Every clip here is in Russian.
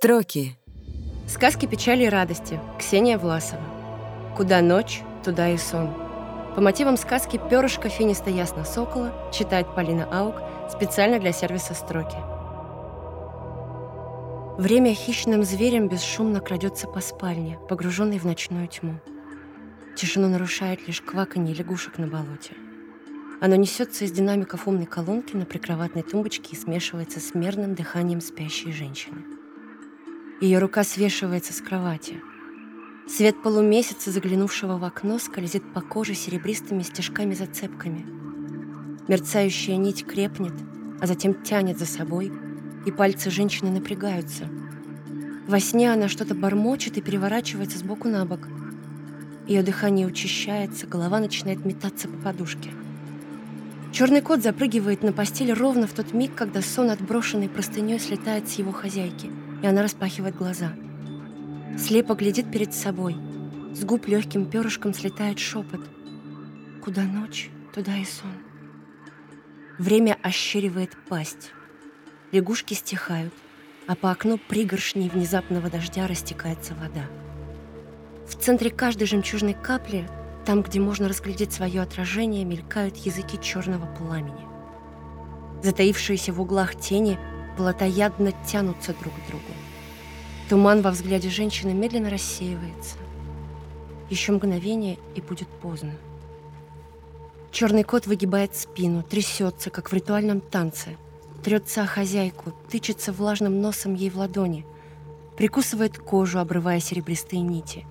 Строки. Сказки печали и радости. Ксения Власова. Куда ночь, туда и сон. По мотивам сказки «Перышко финиста ясно сокола» читает Полина Аук специально для сервиса «Строки». Время хищным зверем бесшумно крадется по спальне, погруженной в ночную тьму. Тишину нарушает лишь кваканье лягушек на болоте. Оно несется из динамиков умной колонки на прикроватной тумбочке и смешивается с мерным дыханием спящей женщины. Ее рука свешивается с кровати. Свет полумесяца, заглянувшего в окно, скользит по коже серебристыми стежками-зацепками. Мерцающая нить крепнет, а затем тянет за собой, и пальцы женщины напрягаются. Во сне она что-то бормочет и переворачивается с боку на бок. Ее дыхание учащается, голова начинает метаться по подушке. Черный кот запрыгивает на постель ровно в тот миг, когда сон отброшенный простыней слетает с его хозяйки – и она распахивает глаза. Слепо глядит перед собой. С губ легким перышком слетает шепот. Куда ночь, туда и сон. Время ощеривает пасть. Лягушки стихают, а по окну пригоршней внезапного дождя растекается вода. В центре каждой жемчужной капли, там, где можно разглядеть свое отражение, мелькают языки черного пламени. Затаившиеся в углах тени плотоядно тянутся друг к другу. Туман во взгляде женщины медленно рассеивается. Еще мгновение, и будет поздно. Черный кот выгибает спину, трясется, как в ритуальном танце. Трется о хозяйку, тычется влажным носом ей в ладони, прикусывает кожу, обрывая серебристые нити.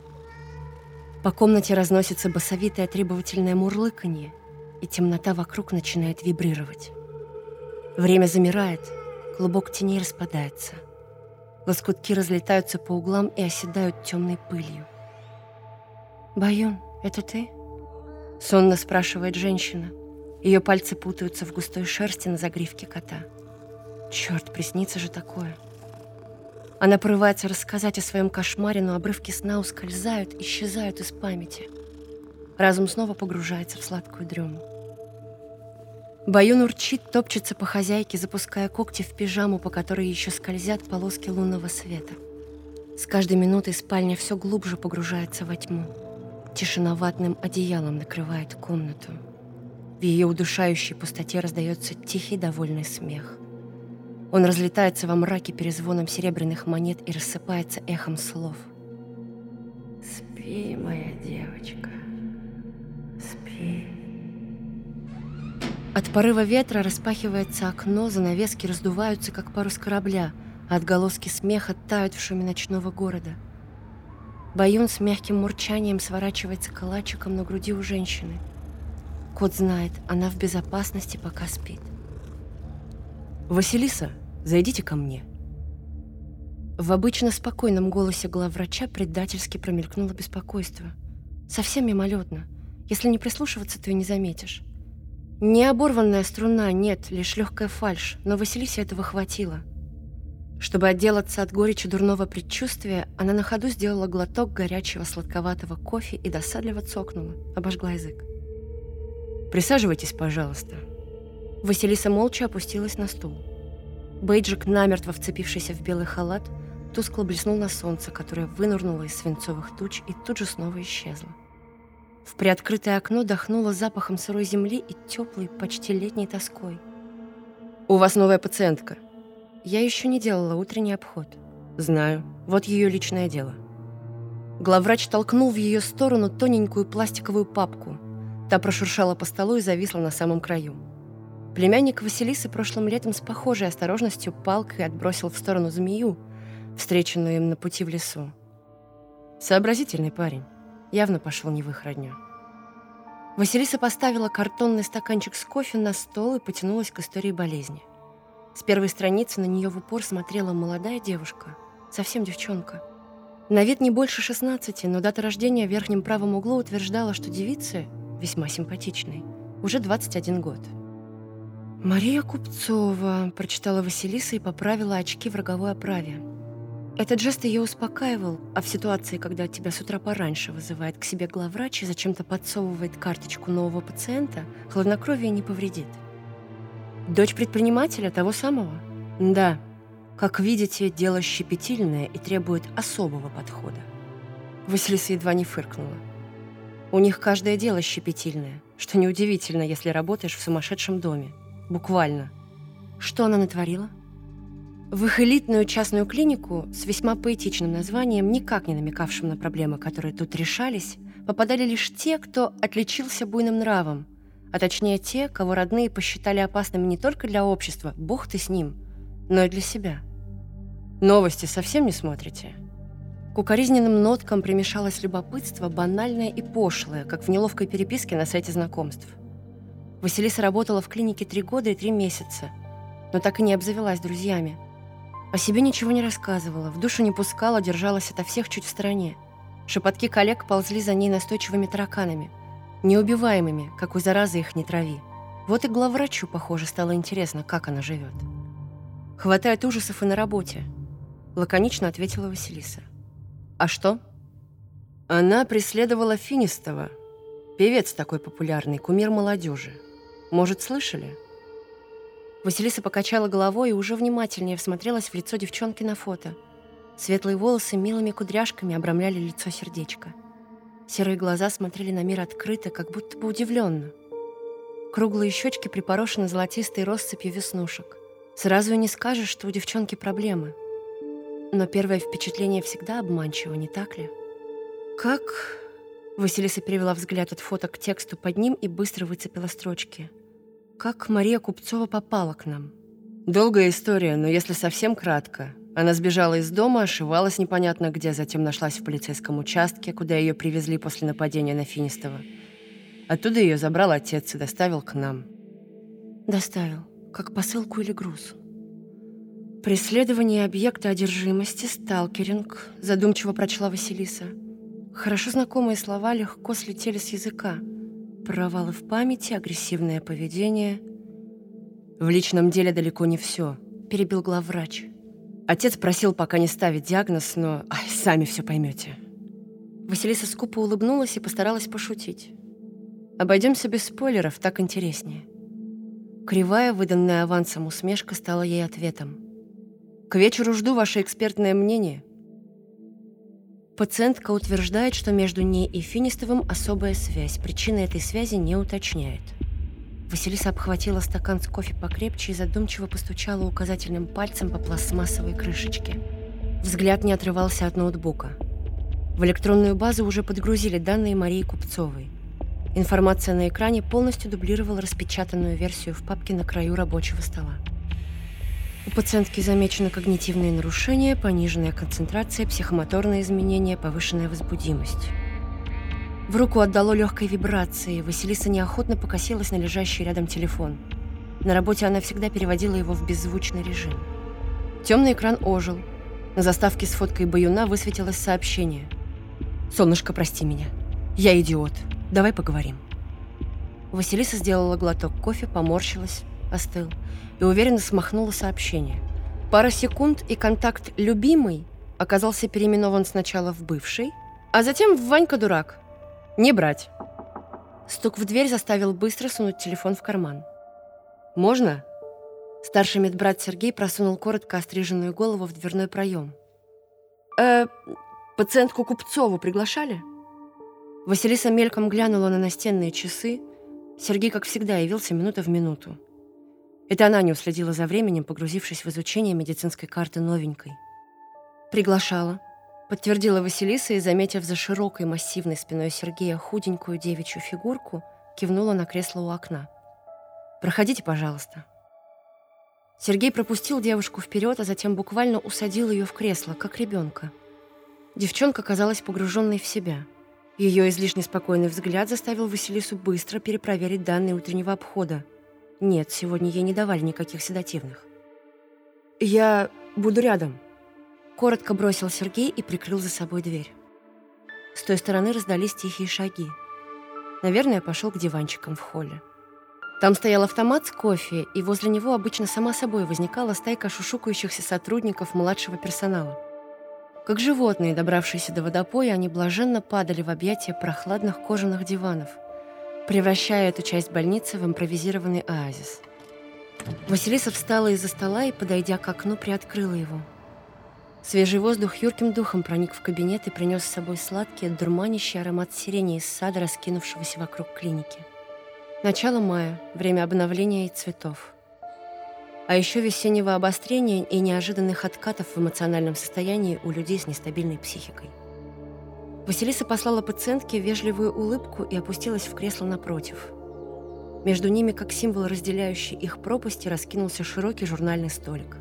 По комнате разносится басовитое требовательное мурлыканье, и темнота вокруг начинает вибрировать. Время замирает — Клубок теней распадается. Лоскутки разлетаются по углам и оседают темной пылью. «Баюн, это ты?» Сонно спрашивает женщина. Ее пальцы путаются в густой шерсти на загривке кота. Черт, приснится же такое. Она порывается рассказать о своем кошмаре, но обрывки сна ускользают, исчезают из памяти. Разум снова погружается в сладкую дрему. Баюн урчит, топчется по хозяйке, запуская когти в пижаму, по которой еще скользят полоски лунного света. С каждой минутой спальня все глубже погружается во тьму. Тишина ватным одеялом накрывает комнату. В ее удушающей пустоте раздается тихий довольный смех. Он разлетается во мраке перезвоном серебряных монет и рассыпается эхом слов. «Спи, моя девочка, спи». От порыва ветра распахивается окно, занавески раздуваются, как парус корабля, а отголоски смеха тают в шуме ночного города. Баюн с мягким мурчанием сворачивается калачиком на груди у женщины. Кот знает, она в безопасности, пока спит. «Василиса, зайдите ко мне». В обычно спокойном голосе главврача предательски промелькнуло беспокойство. Совсем мимолетно. Если не прислушиваться, то и не заметишь. Не оборванная струна, нет, лишь легкая фальшь, но Василисе этого хватило. Чтобы отделаться от горечи дурного предчувствия, она на ходу сделала глоток горячего сладковатого кофе и досадливо цокнула, обожгла язык. «Присаживайтесь, пожалуйста». Василиса молча опустилась на стул. Бейджик, намертво вцепившийся в белый халат, тускло блеснул на солнце, которое вынырнуло из свинцовых туч и тут же снова исчезло. В приоткрытое окно дохнуло запахом сырой земли и теплой, почти летней тоской. «У вас новая пациентка». Я еще не делала утренний обход. «Знаю. Вот ее личное дело». Главврач толкнул в ее сторону тоненькую пластиковую папку. Та прошуршала по столу и зависла на самом краю. Племянник Василисы прошлым летом с похожей осторожностью палкой отбросил в сторону змею, встреченную им на пути в лесу. Сообразительный парень. Явно пошел не в их родню. Василиса поставила картонный стаканчик с кофе на стол и потянулась к истории болезни. С первой страницы на нее в упор смотрела молодая девушка, совсем девчонка. На вид не больше 16, но дата рождения в верхнем правом углу утверждала, что девице, весьма симпатичной, уже 21 год. «Мария Купцова», – прочитала Василиса и поправила очки в роговой оправе. Этот жест ее успокаивал, а в ситуации, когда тебя с утра пораньше вызывает к себе главврач и зачем-то подсовывает карточку нового пациента, хладнокровие не повредит. Дочь предпринимателя того самого? Да. Как видите, дело щепетильное и требует особого подхода. Василиса едва не фыркнула. У них каждое дело щепетильное, что неудивительно, если работаешь в сумасшедшем доме. Буквально. Что она натворила? В их элитную частную клинику с весьма поэтичным названием, никак не намекавшим на проблемы, которые тут решались, попадали лишь те, кто отличился буйным нравом, а точнее те, кого родные посчитали опасными не только для общества, бог ты с ним, но и для себя. Новости совсем не смотрите? К укоризненным ноткам примешалось любопытство, банальное и пошлое, как в неловкой переписке на сайте знакомств. Василиса работала в клинике три года и три месяца, но так и не обзавелась друзьями. О себе ничего не рассказывала, в душу не пускала, держалась ото всех чуть в стороне. Шепотки коллег ползли за ней настойчивыми тараканами, неубиваемыми, как у заразы их не трави. Вот и главврачу, похоже, стало интересно, как она живет. «Хватает ужасов и на работе», — лаконично ответила Василиса. А что? Она преследовала Финистова. Певец такой популярный, кумир молодежи. Может, слышали? Василиса покачала головой и уже внимательнее всмотрелась в лицо девчонки на фото. Светлые волосы милыми кудряшками обрамляли лицо сердечко. Серые глаза смотрели на мир открыто, как будто бы удивленно. Круглые щечки припорошены золотистой россыпью веснушек. Сразу и не скажешь, что у девчонки проблемы — но первое впечатление всегда обманчиво, не так ли? «Как...» Василиса перевела взгляд от фото к тексту под ним и быстро выцепила строчки. «Как Мария Купцова попала к нам?» «Долгая история, но если совсем кратко. Она сбежала из дома, ошивалась непонятно где, затем нашлась в полицейском участке, куда ее привезли после нападения на Финистова. Оттуда ее забрал отец и доставил к нам». «Доставил? Как посылку или груз?» «Преследование объекта одержимости, сталкеринг», — задумчиво прочла Василиса. Хорошо знакомые слова легко слетели с языка. Провалы в памяти, агрессивное поведение. «В личном деле далеко не все», — перебил главврач. Отец просил пока не ставить диагноз, но ай, сами все поймете. Василиса скупо улыбнулась и постаралась пошутить. «Обойдемся без спойлеров, так интереснее». Кривая, выданная авансом усмешка, стала ей ответом. К вечеру жду ваше экспертное мнение. Пациентка утверждает, что между ней и Финистовым особая связь. Причины этой связи не уточняет. Василиса обхватила стакан с кофе покрепче и задумчиво постучала указательным пальцем по пластмассовой крышечке. Взгляд не отрывался от ноутбука. В электронную базу уже подгрузили данные Марии Купцовой. Информация на экране полностью дублировала распечатанную версию в папке на краю рабочего стола. У пациентки замечено когнитивные нарушения, пониженная концентрация, психомоторные изменения, повышенная возбудимость. В руку отдало легкой вибрации. Василиса неохотно покосилась на лежащий рядом телефон. На работе она всегда переводила его в беззвучный режим. Темный экран ожил. На заставке с фоткой баюна высветилось сообщение. «Солнышко, прости меня. Я идиот. Давай поговорим». Василиса сделала глоток кофе, поморщилась, остыл и уверенно смахнула сообщение. Пара секунд, и контакт «любимый» оказался переименован сначала в «бывший», а затем в «Ванька-дурак». Не брать. Стук в дверь заставил быстро сунуть телефон в карман. «Можно?» Старший медбрат Сергей просунул коротко остриженную голову в дверной проем. «Э, пациентку Купцову приглашали?» Василиса мельком глянула на настенные часы. Сергей, как всегда, явился минута в минуту. Это она не уследила за временем, погрузившись в изучение медицинской карты новенькой. «Приглашала», — подтвердила Василиса и, заметив за широкой массивной спиной Сергея худенькую девичью фигурку, кивнула на кресло у окна. «Проходите, пожалуйста». Сергей пропустил девушку вперед, а затем буквально усадил ее в кресло, как ребенка. Девчонка казалась погруженной в себя. Ее излишне спокойный взгляд заставил Василису быстро перепроверить данные утреннего обхода — нет, сегодня ей не давали никаких седативных. «Я буду рядом», — коротко бросил Сергей и прикрыл за собой дверь. С той стороны раздались тихие шаги. Наверное, пошел к диванчикам в холле. Там стоял автомат с кофе, и возле него обычно сама собой возникала стайка шушукающихся сотрудников младшего персонала. Как животные, добравшиеся до водопоя, они блаженно падали в объятия прохладных кожаных диванов — превращая эту часть больницы в импровизированный оазис. Василиса встала из-за стола и, подойдя к окну, приоткрыла его. Свежий воздух юрким духом проник в кабинет и принес с собой сладкий, дурманящий аромат сирени из сада, раскинувшегося вокруг клиники. Начало мая, время обновления и цветов. А еще весеннего обострения и неожиданных откатов в эмоциональном состоянии у людей с нестабильной психикой. Василиса послала пациентке вежливую улыбку и опустилась в кресло напротив – между ними, как символ разделяющий их пропасти, раскинулся широкий журнальный столик.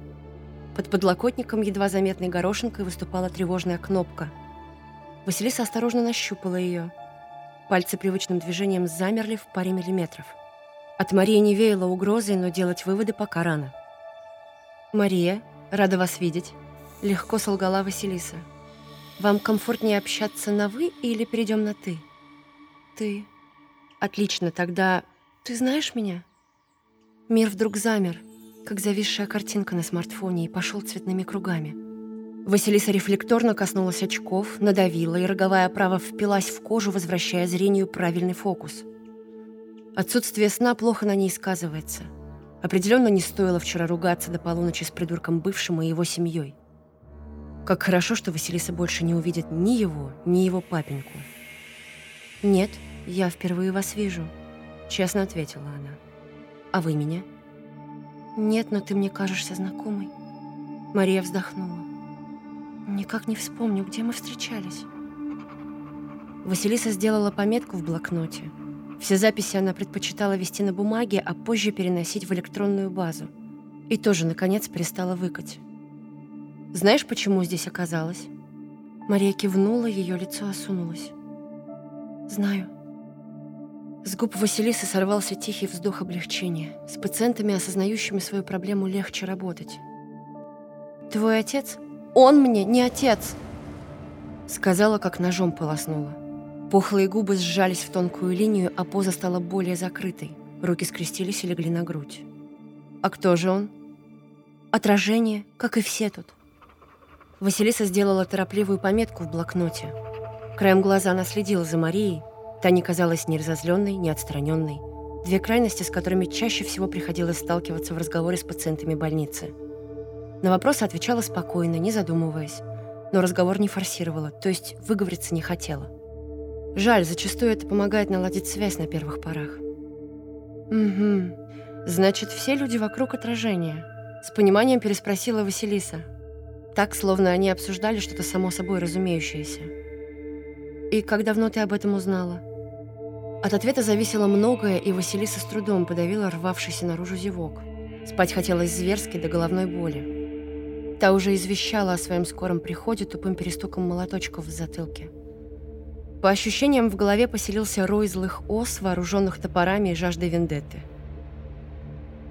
Под подлокотником едва заметной горошинкой выступала тревожная кнопка. Василиса осторожно нащупала ее. Пальцы привычным движением замерли в паре миллиметров. От Марии не веяло угрозой, но делать выводы пока рано. «Мария, рада вас видеть», — легко солгала Василиса. «Вам комфортнее общаться на «вы» или перейдем на «ты»?» «Ты». «Отлично, тогда «Ты знаешь меня?» Мир вдруг замер, как зависшая картинка на смартфоне, и пошел цветными кругами. Василиса рефлекторно коснулась очков, надавила, и роговая оправа впилась в кожу, возвращая зрению правильный фокус. Отсутствие сна плохо на ней сказывается. Определенно не стоило вчера ругаться до полуночи с придурком бывшим и его семьей. Как хорошо, что Василиса больше не увидит ни его, ни его папеньку. «Нет, я впервые вас вижу», Честно ответила она. «А вы меня?» «Нет, но ты мне кажешься знакомой». Мария вздохнула. «Никак не вспомню, где мы встречались». Василиса сделала пометку в блокноте. Все записи она предпочитала вести на бумаге, а позже переносить в электронную базу. И тоже, наконец, перестала выкать. «Знаешь, почему здесь оказалась?» Мария кивнула, ее лицо осунулось. «Знаю. С губ Василисы сорвался тихий вздох облегчения. С пациентами, осознающими свою проблему, легче работать. «Твой отец? Он мне не отец!» Сказала, как ножом полоснула. Пухлые губы сжались в тонкую линию, а поза стала более закрытой. Руки скрестились и легли на грудь. «А кто же он?» «Отражение, как и все тут». Василиса сделала торопливую пометку в блокноте. Краем глаза она следила за Марией, Та не казалась ни разозленной, ни отстраненной. Две крайности, с которыми чаще всего приходилось сталкиваться в разговоре с пациентами больницы. На вопросы отвечала спокойно, не задумываясь, но разговор не форсировала, то есть выговориться не хотела. Жаль, зачастую это помогает наладить связь на первых порах. «Угу. Значит, все люди вокруг отражения», — с пониманием переспросила Василиса. Так, словно они обсуждали что-то само собой разумеющееся. «И как давно ты об этом узнала?» От ответа зависело многое, и Василиса с трудом подавила рвавшийся наружу зевок. Спать хотелось зверски до головной боли. Та уже извещала о своем скором приходе тупым перестуком молоточков в затылке. По ощущениям, в голове поселился рой злых ос, вооруженных топорами и жаждой вендетты.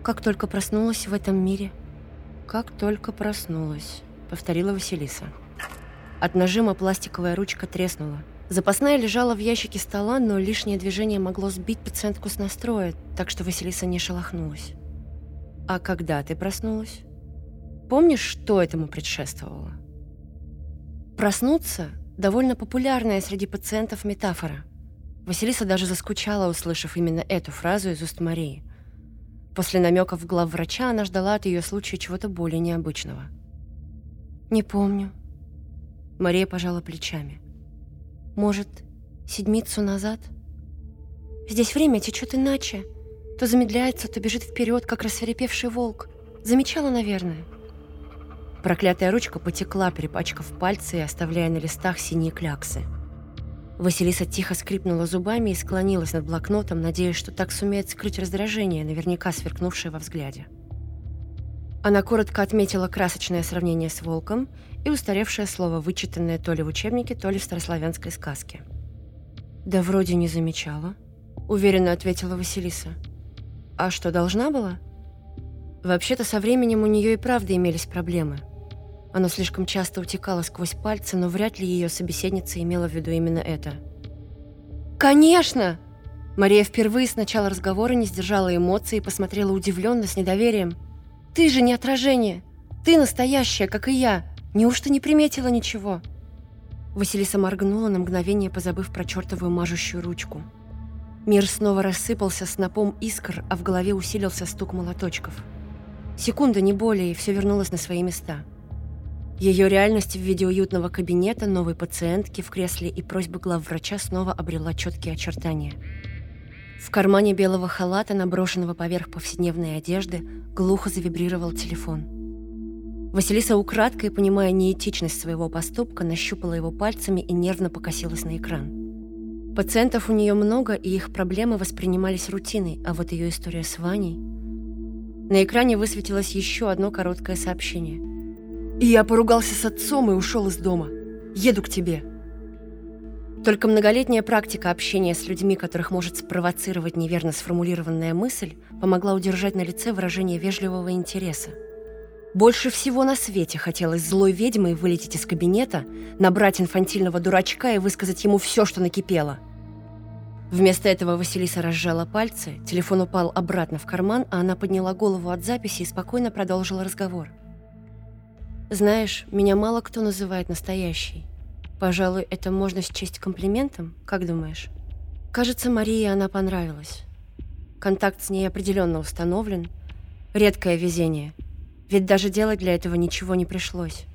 «Как только проснулась в этом мире?» «Как только проснулась», — повторила Василиса. От нажима пластиковая ручка треснула — Запасная лежала в ящике стола, но лишнее движение могло сбить пациентку с настроя, так что Василиса не шелохнулась. «А когда ты проснулась? Помнишь, что этому предшествовало?» «Проснуться» — довольно популярная среди пациентов метафора. Василиса даже заскучала, услышав именно эту фразу из уст Марии. После намеков главврача она ждала от ее случая чего-то более необычного. «Не помню». Мария пожала плечами. Может, седмицу назад? Здесь время течет иначе. То замедляется, то бежит вперед, как рассверепевший волк. Замечала, наверное. Проклятая ручка потекла, перепачкав пальцы и оставляя на листах синие кляксы. Василиса тихо скрипнула зубами и склонилась над блокнотом, надеясь, что так сумеет скрыть раздражение, наверняка сверкнувшее во взгляде. Она коротко отметила красочное сравнение с волком и устаревшее слово, вычитанное то ли в учебнике, то ли в старославянской сказке. «Да вроде не замечала», — уверенно ответила Василиса. «А что, должна была?» Вообще-то со временем у нее и правда имелись проблемы. Оно слишком часто утекало сквозь пальцы, но вряд ли ее собеседница имела в виду именно это. «Конечно!» Мария впервые с начала разговора не сдержала эмоций и посмотрела удивленно, с недоверием. Ты же не отражение. Ты настоящая, как и я. Неужто не приметила ничего?» Василиса моргнула на мгновение, позабыв про чертовую мажущую ручку. Мир снова рассыпался снопом искр, а в голове усилился стук молоточков. Секунда, не более, и все вернулось на свои места. Ее реальность в виде уютного кабинета, новой пациентки в кресле и просьбы главврача снова обрела четкие очертания. В кармане белого халата, наброшенного поверх повседневной одежды, глухо завибрировал телефон. Василиса украдкой, понимая неэтичность своего поступка, нащупала его пальцами и нервно покосилась на экран. Пациентов у нее много, и их проблемы воспринимались рутиной, а вот ее история с Ваней... На экране высветилось еще одно короткое сообщение. «И я поругался с отцом и ушел из дома. Еду к тебе». Только многолетняя практика общения с людьми, которых может спровоцировать неверно сформулированная мысль, помогла удержать на лице выражение вежливого интереса. Больше всего на свете хотелось злой ведьмой вылететь из кабинета, набрать инфантильного дурачка и высказать ему все, что накипело – Вместо этого Василиса разжала пальцы, телефон упал обратно в карман, а она подняла голову от записи и спокойно продолжила разговор. «Знаешь, меня мало кто называет настоящей. Пожалуй, это можно счесть комплиментом, как думаешь?» Кажется, Марии она понравилась. Контакт с ней определенно установлен. Редкое везение. Ведь даже делать для этого ничего не пришлось.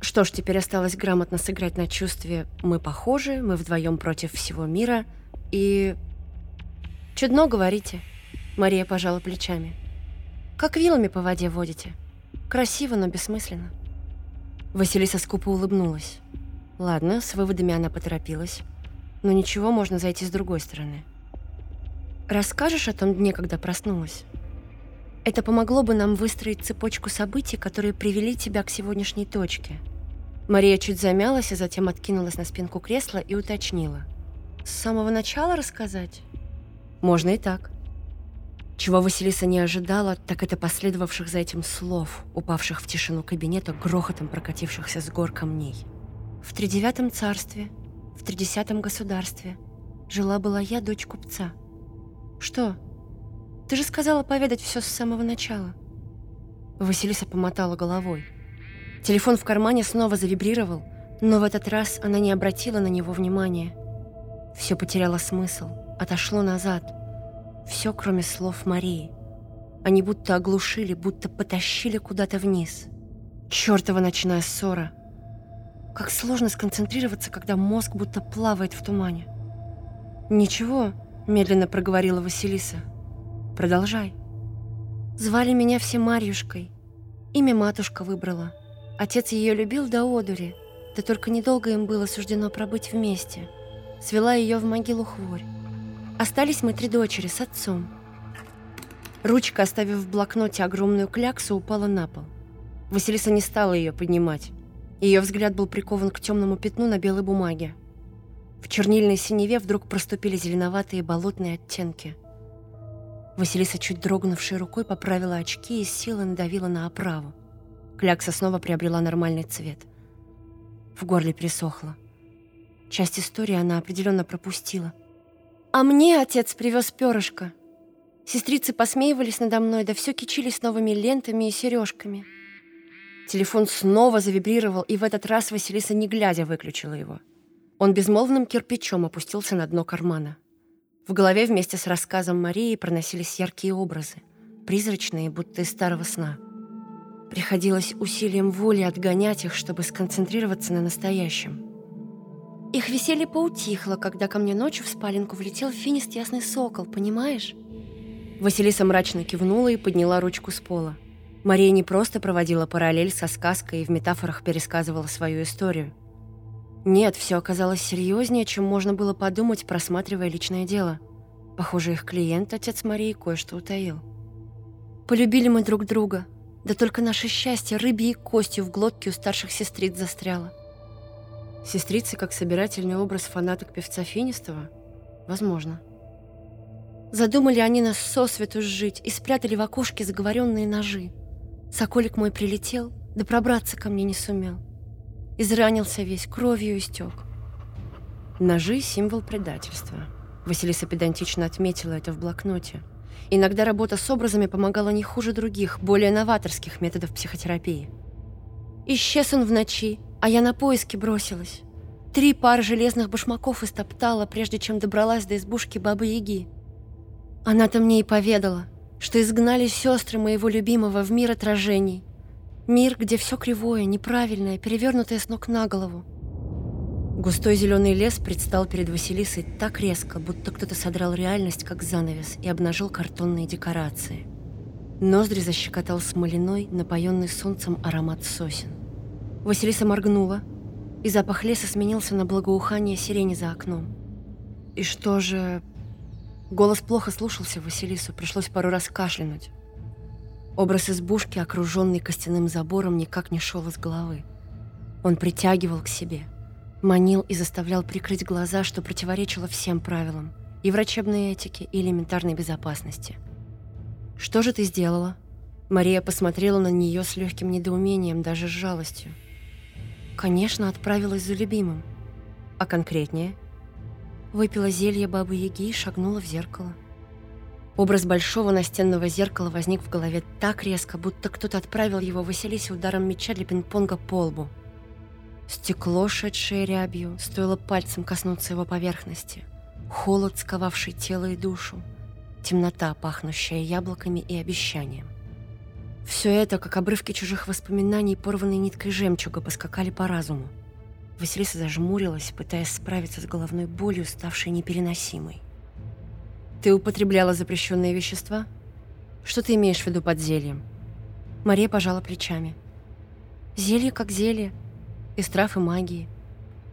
Что ж, теперь осталось грамотно сыграть на чувстве «мы похожи, мы вдвоем против всего мира», и... Чудно говорите. Мария пожала плечами. Как вилами по воде водите. Красиво, но бессмысленно. Василиса скупо улыбнулась. Ладно, с выводами она поторопилась. Но ничего, можно зайти с другой стороны. Расскажешь о том дне, когда проснулась? Это помогло бы нам выстроить цепочку событий, которые привели тебя к сегодняшней точке. Мария чуть замялась, а затем откинулась на спинку кресла и уточнила. С самого начала рассказать? Можно и так. Чего Василиса не ожидала, так это последовавших за этим слов, упавших в тишину кабинета, грохотом прокатившихся с гор камней. В тридевятом царстве, в тридесятом государстве жила-была я дочь купца. Что? Ты же сказала поведать все с самого начала. Василиса помотала головой. Телефон в кармане снова завибрировал, но в этот раз она не обратила на него внимания. Все потеряло смысл, отошло назад. Все, кроме слов Марии. Они будто оглушили, будто потащили куда-то вниз. Чёртова ночная ссора. Как сложно сконцентрироваться, когда мозг будто плавает в тумане. «Ничего», — медленно проговорила Василиса. «Продолжай». Звали меня все Марьюшкой. Имя матушка выбрала. Отец ее любил до одури, да только недолго им было суждено пробыть вместе — свела ее в могилу хворь. Остались мы три дочери с отцом. Ручка, оставив в блокноте огромную кляксу, упала на пол. Василиса не стала ее поднимать. Ее взгляд был прикован к темному пятну на белой бумаге. В чернильной синеве вдруг проступили зеленоватые болотные оттенки. Василиса, чуть дрогнувшей рукой, поправила очки и силой надавила на оправу. Клякса снова приобрела нормальный цвет. В горле пересохло. Часть истории она определенно пропустила. А мне отец привез перышко. Сестрицы посмеивались надо мной, да все кичились новыми лентами и сережками. Телефон снова завибрировал, и в этот раз Василиса, не глядя, выключила его. Он безмолвным кирпичом опустился на дно кармана. В голове вместе с рассказом Марии проносились яркие образы, призрачные, будто из старого сна. Приходилось усилием воли отгонять их, чтобы сконцентрироваться на настоящем. Их веселье поутихло, когда ко мне ночью в спаленку влетел финист ясный сокол, понимаешь? Василиса мрачно кивнула и подняла ручку с пола. Мария не просто проводила параллель со сказкой и в метафорах пересказывала свою историю. Нет, все оказалось серьезнее, чем можно было подумать, просматривая личное дело. Похоже, их клиент, отец Марии, кое-что утаил. Полюбили мы друг друга. Да только наше счастье рыбьей костью в глотке у старших сестриц застряло. Сестрицы как собирательный образ фанаток певца Финистова? Возможно. Задумали они нас сосвету сжить и спрятали в окошке заговоренные ножи. Соколик мой прилетел, да пробраться ко мне не сумел. Изранился весь, кровью истек. Ножи — символ предательства. Василиса педантично отметила это в блокноте. Иногда работа с образами помогала не хуже других, более новаторских методов психотерапии. Исчез он в ночи, а я на поиски бросилась. Три пары железных башмаков истоптала, прежде чем добралась до избушки Бабы-Яги. Она-то мне и поведала. Что изгнали сестры моего любимого в мир отражений. Мир, где все кривое, неправильное, перевернутое с ног на голову. Густой зеленый лес предстал перед Василисой так резко, будто кто-то содрал реальность, как занавес, и обнажил картонные декорации. Ноздри защекотал смоляной, напоенный солнцем аромат сосен. Василиса моргнула, и запах леса сменился на благоухание сирени за окном. И что же... Голос плохо слушался Василису, пришлось пару раз кашлянуть. Образ избушки, окруженный костяным забором, никак не шел из головы. Он притягивал к себе, манил и заставлял прикрыть глаза, что противоречило всем правилам и врачебной этике, и элементарной безопасности. «Что же ты сделала?» Мария посмотрела на нее с легким недоумением, даже с жалостью. «Конечно, отправилась за любимым. А конкретнее?» Выпила зелье Бабы-Яги и шагнула в зеркало. Образ большого настенного зеркала возник в голове так резко, будто кто-то отправил его Василисе ударом меча для пинг-понга по лбу. Стекло, шедшее рябью, стоило пальцем коснуться его поверхности. Холод, сковавший тело и душу. Темнота, пахнущая яблоками и обещанием. Все это, как обрывки чужих воспоминаний, порванной ниткой жемчуга, поскакали по разуму. Василиса зажмурилась, пытаясь справиться с головной болью, ставшей непереносимой. Ты употребляла запрещенные вещества? Что ты имеешь в виду под зельем? Мария пожала плечами. Зелье как зелье. Из трав и магии.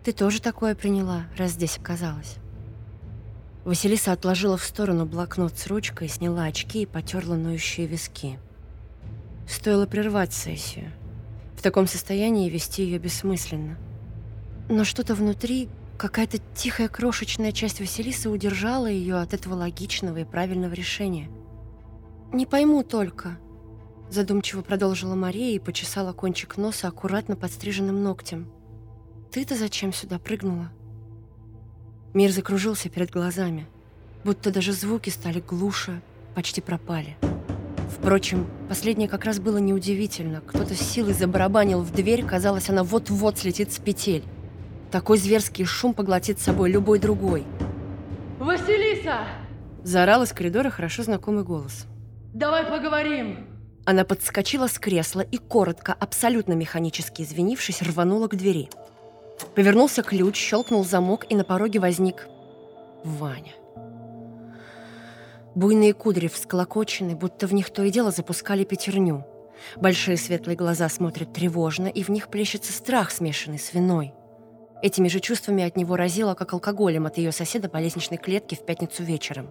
Ты тоже такое приняла, раз здесь оказалась. Василиса отложила в сторону блокнот с ручкой, сняла очки и потерла ноющие виски. Стоило прервать сессию. В таком состоянии вести ее бессмысленно. Но что-то внутри Какая-то тихая крошечная часть Василисы удержала ее от этого логичного и правильного решения. «Не пойму только», — задумчиво продолжила Мария и почесала кончик носа аккуратно подстриженным ногтем. «Ты-то зачем сюда прыгнула?» Мир закружился перед глазами, будто даже звуки стали глуше, почти пропали. Впрочем, последнее как раз было неудивительно. Кто-то с силой забарабанил в дверь, казалось, она вот-вот слетит с петель. Такой зверский шум поглотит с собой любой другой. «Василиса!» Заорал из коридора хорошо знакомый голос. «Давай поговорим!» Она подскочила с кресла и, коротко, абсолютно механически извинившись, рванула к двери. Повернулся ключ, щелкнул замок, и на пороге возник Ваня. Буйные кудри всколокочены, будто в них то и дело запускали пятерню. Большие светлые глаза смотрят тревожно, и в них плещется страх, смешанный с виной. Этими же чувствами от него разило, как алкоголем от ее соседа по лестничной клетке в пятницу вечером.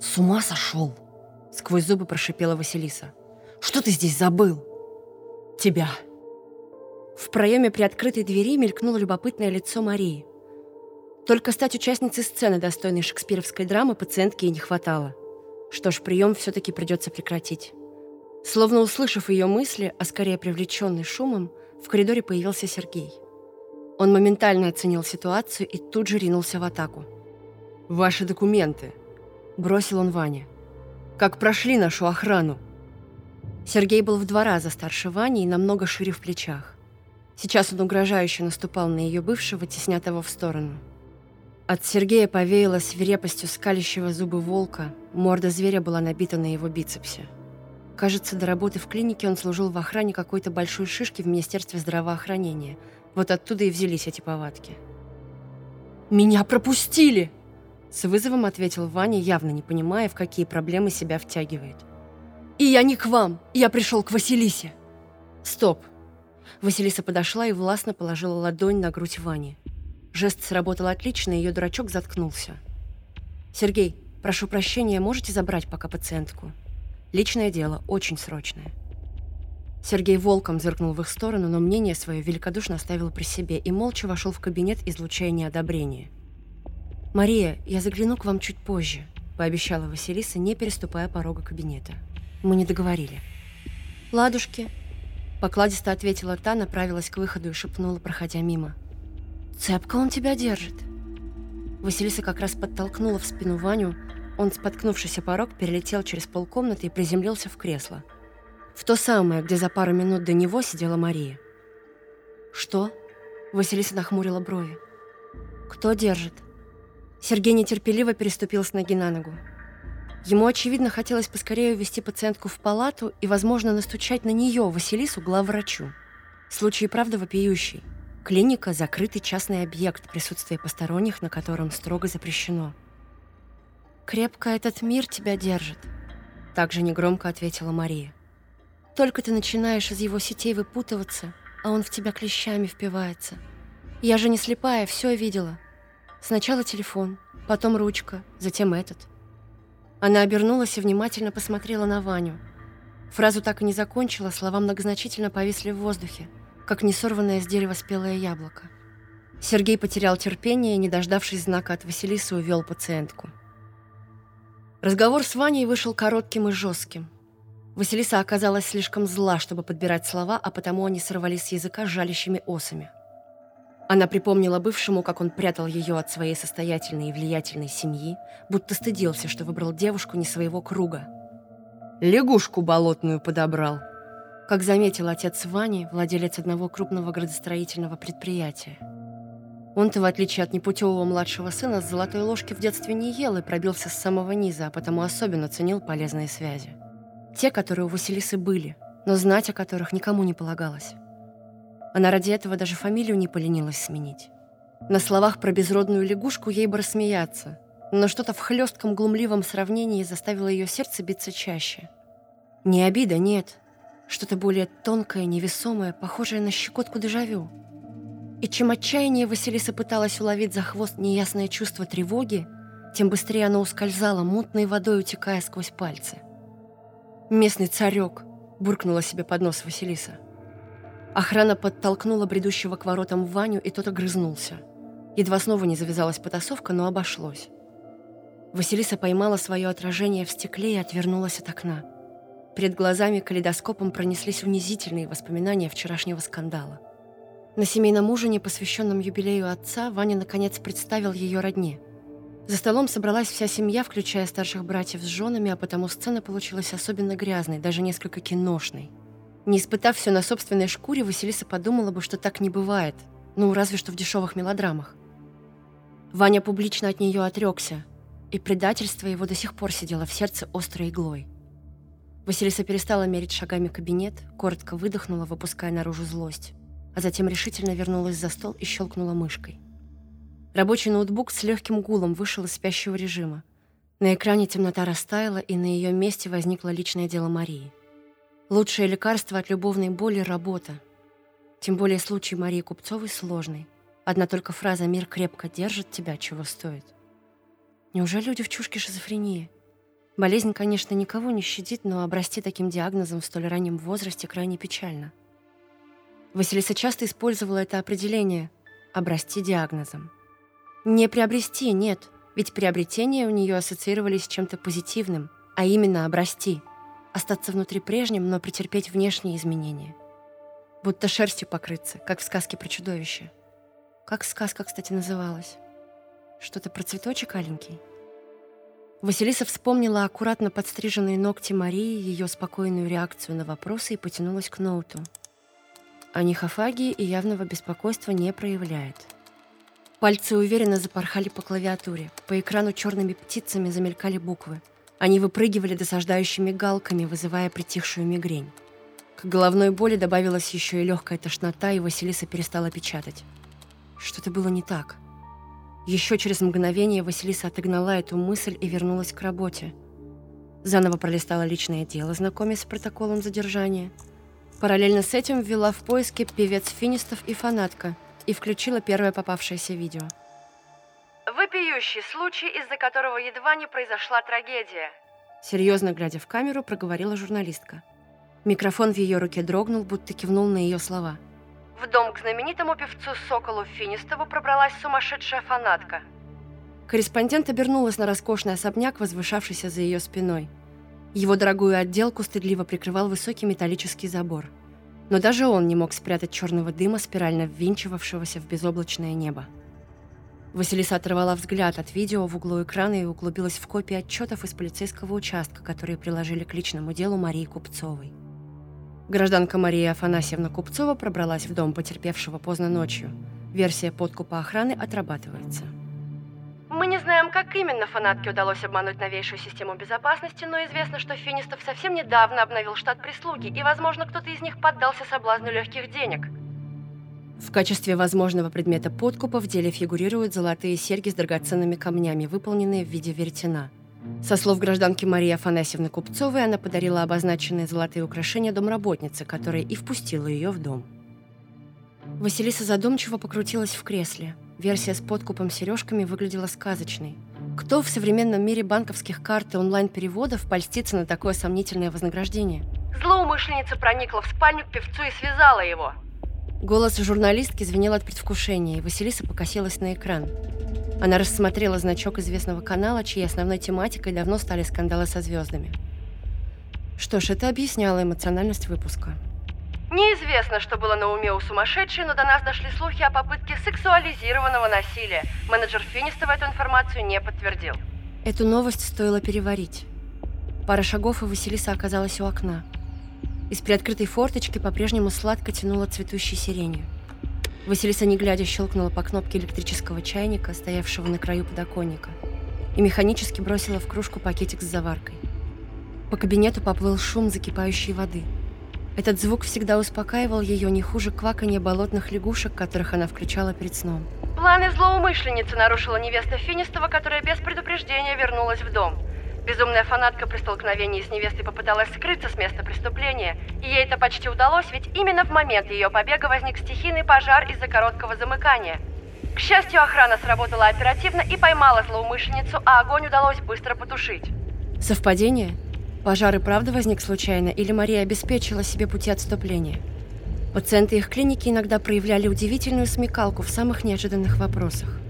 «С ума сошел!» — сквозь зубы прошипела Василиса. «Что ты здесь забыл?» «Тебя!» В проеме при открытой двери мелькнуло любопытное лицо Марии. Только стать участницей сцены, достойной шекспировской драмы, пациентки и не хватало. Что ж, прием все-таки придется прекратить. Словно услышав ее мысли, а скорее привлеченный шумом, в коридоре появился Сергей. Он моментально оценил ситуацию и тут же ринулся в атаку. «Ваши документы!» – бросил он Ване. «Как прошли нашу охрану?» Сергей был в два раза старше Вани и намного шире в плечах. Сейчас он угрожающе наступал на ее бывшего, тесня того в сторону. От Сергея повеяло свирепостью скалящего зубы волка, морда зверя была набита на его бицепсе. Кажется, до работы в клинике он служил в охране какой-то большой шишки в Министерстве здравоохранения – вот оттуда и взялись эти повадки. «Меня пропустили!» С вызовом ответил Ваня, явно не понимая, в какие проблемы себя втягивает. «И я не к вам! Я пришел к Василисе!» «Стоп!» Василиса подошла и властно положила ладонь на грудь Вани. Жест сработал отлично, и ее дурачок заткнулся. «Сергей, прошу прощения, можете забрать пока пациентку? Личное дело, очень срочное». Сергей волком зыркнул в их сторону, но мнение свое великодушно оставил при себе и молча вошел в кабинет, излучая неодобрение. «Мария, я загляну к вам чуть позже», — пообещала Василиса, не переступая порога кабинета. «Мы не договорили». «Ладушки», — покладисто ответила та, направилась к выходу и шепнула, проходя мимо. «Цепко он тебя держит». Василиса как раз подтолкнула в спину Ваню, он, споткнувшийся порог, перелетел через полкомнаты и приземлился в кресло — в то самое, где за пару минут до него сидела Мария. «Что?» – Василиса нахмурила брови. «Кто держит?» Сергей нетерпеливо переступил с ноги на ногу. Ему, очевидно, хотелось поскорее увести пациентку в палату и, возможно, настучать на нее, Василису, главврачу. Случай, правда, вопиющий. Клиника – закрытый частный объект, присутствие посторонних, на котором строго запрещено. «Крепко этот мир тебя держит», – также негромко ответила Мария. «Только ты начинаешь из его сетей выпутываться, а он в тебя клещами впивается. Я же не слепая, все видела. Сначала телефон, потом ручка, затем этот». Она обернулась и внимательно посмотрела на Ваню. Фразу так и не закончила, слова многозначительно повисли в воздухе – как несорванное с дерева спелое яблоко. Сергей потерял терпение и, не дождавшись знака от Василисы, увел пациентку. Разговор с Ваней вышел коротким и жестким. Василиса оказалась слишком зла, чтобы подбирать слова, а потому они сорвались с языка жалящими осами. Она припомнила бывшему, как он прятал ее от своей состоятельной и влиятельной семьи, будто стыдился, что выбрал девушку не своего круга. «Лягушку болотную подобрал», как заметил отец Вани, владелец одного крупного градостроительного предприятия. Он-то, в отличие от непутевого младшего сына, с золотой ложки в детстве не ел и пробился с самого низа, а потому особенно ценил полезные связи. Те, которые у Василисы были, но знать о которых никому не полагалось. Она ради этого даже фамилию не поленилась сменить. На словах про безродную лягушку ей бы рассмеяться, но что-то в хлестком глумливом сравнении заставило ее сердце биться чаще. Не обида, нет, что-то более тонкое, невесомое, похожее на щекотку дежавю. И чем отчаяннее Василиса пыталась уловить за хвост неясное чувство тревоги, тем быстрее оно ускользало, мутной водой утекая сквозь пальцы. «Местный царек!» – буркнула себе под нос Василиса. Охрана подтолкнула бредущего к воротам Ваню, и тот огрызнулся. Едва снова не завязалась потасовка, но обошлось. Василиса поймала свое отражение в стекле и отвернулась от окна. Перед глазами калейдоскопом пронеслись унизительные воспоминания вчерашнего скандала. На семейном ужине, посвященном юбилею отца, Ваня наконец представил ее родне. За столом собралась вся семья, включая старших братьев с женами, а потому сцена получилась особенно грязной, даже несколько киношной. Не испытав все на собственной шкуре, Василиса подумала бы, что так не бывает, ну, разве что в дешевых мелодрамах. Ваня публично от нее отрекся, и предательство его до сих пор сидело в сердце острой иглой. Василиса перестала мерить шагами кабинет, коротко выдохнула, выпуская наружу злость, а затем решительно вернулась за стол и щелкнула мышкой. Рабочий ноутбук с легким гулом вышел из спящего режима. На экране темнота растаяла, и на ее месте возникло личное дело Марии. Лучшее лекарство от любовной боли – работа. Тем более случай Марии Купцовой сложный. Одна только фраза «мир крепко держит тебя, чего стоит». Неужели люди в чушке шизофрении? Болезнь, конечно, никого не щадит, но обрасти таким диагнозом в столь раннем возрасте крайне печально. Василиса часто использовала это определение «обрасти диагнозом». Не приобрести, нет, ведь приобретения у нее ассоциировались с чем-то позитивным, а именно обрасти, остаться внутри прежним, но претерпеть внешние изменения. Будто шерстью покрыться, как в сказке про чудовище. Как сказка, кстати, называлась? Что-то про цветочек аленький? Василиса вспомнила аккуратно подстриженные ногти Марии, ее спокойную реакцию на вопросы и потянулась к ноуту. А нихофагии и явного беспокойства не проявляет. Пальцы уверенно запорхали по клавиатуре. По экрану черными птицами замелькали буквы. Они выпрыгивали досаждающими галками, вызывая притихшую мигрень. К головной боли добавилась еще и легкая тошнота, и Василиса перестала печатать. Что-то было не так. Еще через мгновение Василиса отогнала эту мысль и вернулась к работе. Заново пролистала личное дело, знакомясь с протоколом задержания. Параллельно с этим ввела в поиске певец Финистов и фанатка и включила первое попавшееся видео. «Вопиющий случай, из-за которого едва не произошла трагедия», серьезно глядя в камеру, проговорила журналистка. Микрофон в ее руке дрогнул, будто кивнул на ее слова – в дом к знаменитому певцу Соколу Финистову пробралась сумасшедшая фанатка. Корреспондент обернулась на роскошный особняк, возвышавшийся за ее спиной. Его дорогую отделку стыдливо прикрывал высокий металлический забор. Но даже он не мог спрятать черного дыма, спирально ввинчивавшегося в безоблачное небо. Василиса оторвала взгляд от видео в углу экрана и углубилась в копии отчетов из полицейского участка, которые приложили к личному делу Марии Купцовой. Гражданка Мария Афанасьевна Купцова пробралась в дом потерпевшего поздно ночью. Версия подкупа охраны отрабатывается. Мы не знаем, как именно фанатке удалось обмануть новейшую систему безопасности, но известно, что Финистов совсем недавно обновил штат прислуги, и, возможно, кто-то из них поддался соблазну легких денег. В качестве возможного предмета подкупа в деле фигурируют золотые серьги с драгоценными камнями, выполненные в виде веретена. Со слов гражданки Марии Афанасьевны Купцовой, она подарила обозначенные золотые украшения домработнице, которая и впустила ее в дом. Василиса задумчиво покрутилась в кресле – Версия с подкупом сережками выглядела сказочной. Кто в современном мире банковских карт и онлайн-переводов польстится на такое сомнительное вознаграждение? Злоумышленница проникла в спальню к певцу и связала его. Голос журналистки звенел от предвкушения, и Василиса покосилась на экран. Она рассмотрела значок известного канала, чьей основной тематикой давно стали скандалы со звездами. Что ж, это объясняло эмоциональность выпуска. Неизвестно, что было на уме у сумасшедшей, но до нас дошли слухи о попытке сексуализированного насилия. Менеджер Финистова эту информацию не подтвердил. Эту новость стоило переварить. Пара шагов, и Василиса оказалась у окна. Из приоткрытой форточки по-прежнему сладко тянуло цветущей сиренью. Василиса, не глядя, щелкнула по кнопке электрического чайника, стоявшего на краю подоконника, и механически бросила в кружку пакетик с заваркой. По кабинету поплыл шум закипающей воды – этот звук всегда успокаивал ее не хуже кваканья болотных лягушек, которых она включала перед сном. Планы злоумышленницы нарушила невеста Финистова, которая без предупреждения вернулась в дом. Безумная фанатка при столкновении с невестой попыталась скрыться с места преступления, и ей это почти удалось, ведь именно в момент ее побега возник стихийный пожар из-за короткого замыкания. К счастью, охрана сработала оперативно и поймала злоумышленницу, а огонь удалось быстро потушить. Совпадение? Пожар и правда возник случайно, или Мария обеспечила себе пути отступления? Пациенты их клиники иногда проявляли удивительную смекалку в самых неожиданных вопросах.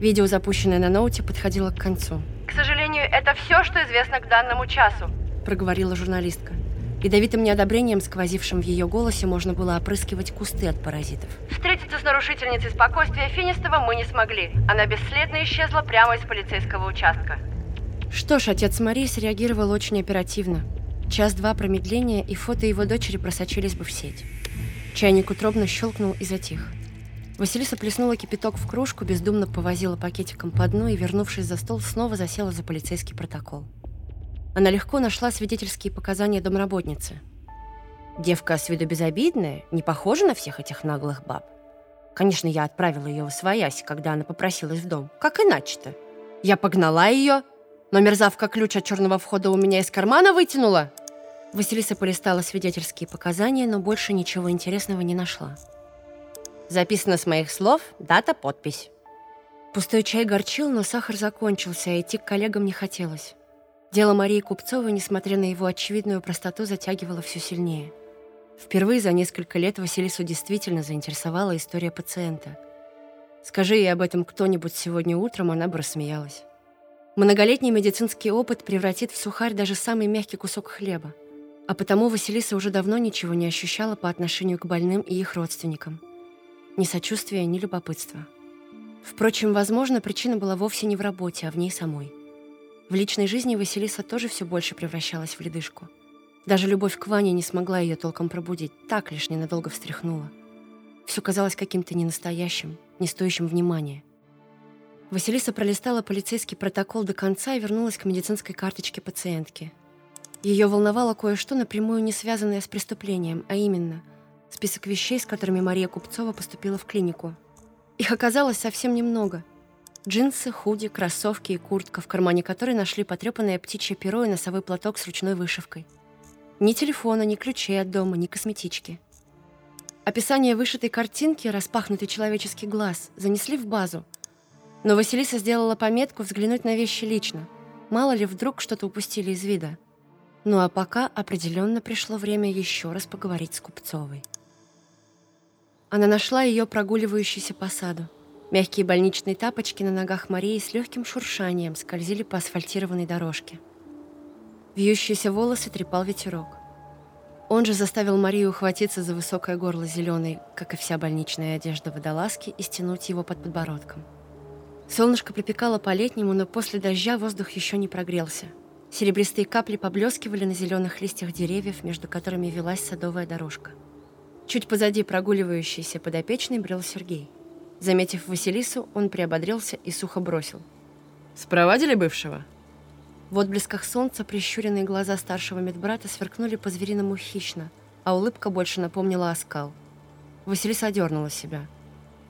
Видео, запущенное на ноуте, подходило к концу. «К сожалению, это все, что известно к данному часу», – проговорила журналистка. Ядовитым неодобрением, сквозившим в ее голосе, можно было опрыскивать кусты от паразитов. Встретиться с нарушительницей спокойствия Финистова мы не смогли. Она бесследно исчезла прямо из полицейского участка. Что ж, отец Марии среагировал очень оперативно. Час-два промедления, и фото его дочери просочились бы в сеть. Чайник утробно щелкнул и затих. Василиса плеснула кипяток в кружку, бездумно повозила пакетиком по дну и, вернувшись за стол, снова засела за полицейский протокол. Она легко нашла свидетельские показания домработницы. Девка с виду безобидная, не похожа на всех этих наглых баб. Конечно, я отправила ее в своясь, когда она попросилась в дом. Как иначе-то? Я погнала ее, но мерзавка ключ от черного входа у меня из кармана вытянула. Василиса полистала свидетельские показания, но больше ничего интересного не нашла. Записано с моих слов, дата, подпись. Пустой чай горчил, но сахар закончился, а идти к коллегам не хотелось. Дело Марии Купцовой, несмотря на его очевидную простоту, затягивало все сильнее. Впервые за несколько лет Василису действительно заинтересовала история пациента. Скажи ей об этом кто-нибудь сегодня утром, она бы рассмеялась. Многолетний медицинский опыт превратит в сухарь даже самый мягкий кусок хлеба. А потому Василиса уже давно ничего не ощущала по отношению к больным и их родственникам. Ни сочувствия, ни любопытства. Впрочем, возможно, причина была вовсе не в работе, а в ней самой. В личной жизни Василиса тоже все больше превращалась в ледышку. Даже любовь к Ване не смогла ее толком пробудить, так лишь ненадолго встряхнула. Все казалось каким-то ненастоящим, не стоящим внимания – Василиса пролистала полицейский протокол до конца и вернулась к медицинской карточке пациентки. Ее волновало кое-что, напрямую не связанное с преступлением, а именно список вещей, с которыми Мария Купцова поступила в клинику. Их оказалось совсем немного. Джинсы, худи, кроссовки и куртка, в кармане которой нашли потрепанное птичье перо и носовой платок с ручной вышивкой. Ни телефона, ни ключей от дома, ни косметички. Описание вышитой картинки, распахнутый человеческий глаз, занесли в базу – но Василиса сделала пометку взглянуть на вещи лично. Мало ли, вдруг что-то упустили из вида. Ну а пока определенно пришло время еще раз поговорить с Купцовой. Она нашла ее прогуливающейся по саду. Мягкие больничные тапочки на ногах Марии с легким шуршанием скользили по асфальтированной дорожке. Вьющиеся волосы трепал ветерок. Он же заставил Марию ухватиться за высокое горло зеленой, как и вся больничная одежда водолазки, и стянуть его под подбородком. Солнышко припекало по-летнему, но после дождя воздух еще не прогрелся. Серебристые капли поблескивали на зеленых листьях деревьев, между которыми велась садовая дорожка. Чуть позади прогуливающийся подопечный брел Сергей. Заметив Василису, он приободрился и сухо бросил. Спровадили бывшего? В отблесках солнца прищуренные глаза старшего медбрата сверкнули по-звериному хищно, а улыбка больше напомнила оскал. Василиса одернула себя.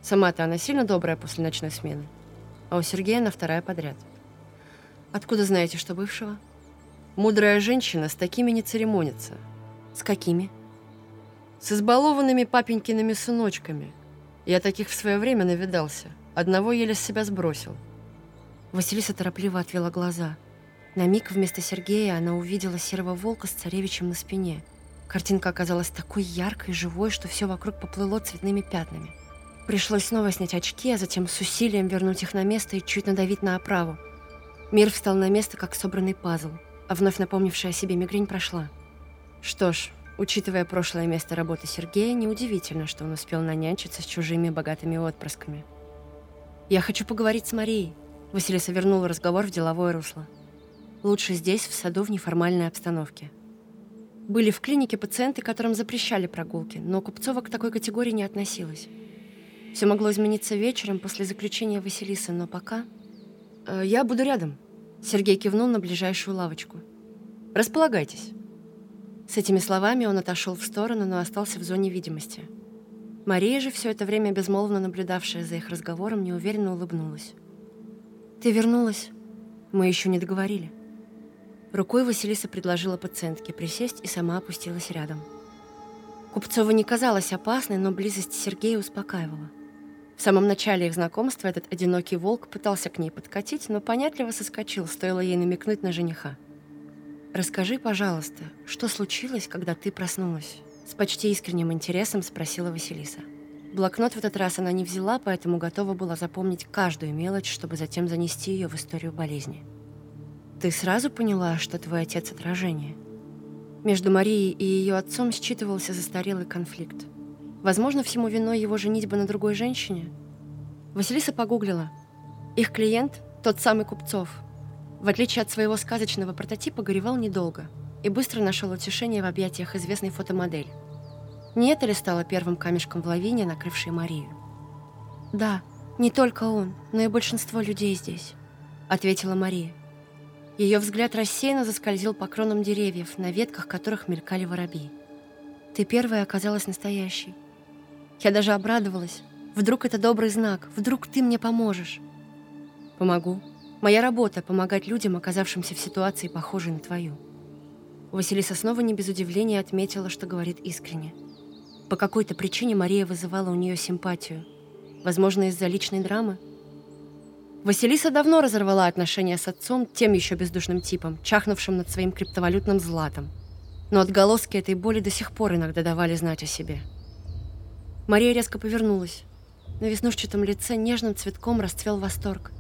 Сама-то она сильно добрая после ночной смены. А у Сергея на вторая подряд. Откуда знаете, что бывшего? Мудрая женщина с такими не церемонится. С какими? С избалованными папенькиными сыночками. Я таких в свое время навидался. Одного еле с себя сбросил. Василиса торопливо отвела глаза. На миг вместо Сергея она увидела серого волка с царевичем на спине. Картинка оказалась такой яркой и живой, что все вокруг поплыло цветными пятнами. Пришлось снова снять очки, а затем с усилием вернуть их на место и чуть надавить на оправу. Мир встал на место, как собранный пазл, а вновь напомнившая о себе мигрень прошла. Что ж, учитывая прошлое место работы Сергея, неудивительно, что он успел нанянчиться с чужими богатыми отпрысками. «Я хочу поговорить с Марией», — Василиса вернула разговор в деловое русло. «Лучше здесь, в саду, в неформальной обстановке». Были в клинике пациенты, которым запрещали прогулки, но Купцова к такой категории не относилась. Все могло измениться вечером после заключения Василисы, но пока... Э, «Я буду рядом», — Сергей кивнул на ближайшую лавочку. «Располагайтесь». С этими словами он отошел в сторону, но остался в зоне видимости. Мария же, все это время безмолвно наблюдавшая за их разговором, неуверенно улыбнулась. «Ты вернулась? Мы еще не договорили». Рукой Василиса предложила пациентке присесть и сама опустилась рядом. Купцова не казалась опасной, но близость Сергея успокаивала. В самом начале их знакомства этот одинокий волк пытался к ней подкатить, но понятливо соскочил, стоило ей намекнуть на жениха. «Расскажи, пожалуйста, что случилось, когда ты проснулась?» С почти искренним интересом спросила Василиса. Блокнот в этот раз она не взяла, поэтому готова была запомнить каждую мелочь, чтобы затем занести ее в историю болезни. «Ты сразу поняла, что твой отец отражение?» Между Марией и ее отцом считывался застарелый конфликт. Возможно, всему виной его женитьба на другой женщине. Василиса погуглила. Их клиент, тот самый Купцов, в отличие от своего сказочного прототипа, горевал недолго и быстро нашел утешение в объятиях известной фотомодели. Не это ли стало первым камешком в лавине, накрывшей Марию? «Да, не только он, но и большинство людей здесь», — ответила Мария. Ее взгляд рассеянно заскользил по кронам деревьев, на ветках которых мелькали воробьи. «Ты первая оказалась настоящей. Я даже обрадовалась. Вдруг это добрый знак, вдруг ты мне поможешь. Помогу. Моя работа — помогать людям, оказавшимся в ситуации, похожей на твою. Василиса снова не без удивления отметила, что говорит искренне. По какой-то причине Мария вызывала у нее симпатию. Возможно, из-за личной драмы. Василиса давно разорвала отношения с отцом, тем еще бездушным типом, чахнувшим над своим криптовалютным златом. Но отголоски этой боли до сих пор иногда давали знать о себе. Мария резко повернулась. На веснушчатом лице нежным цветком расцвел восторг.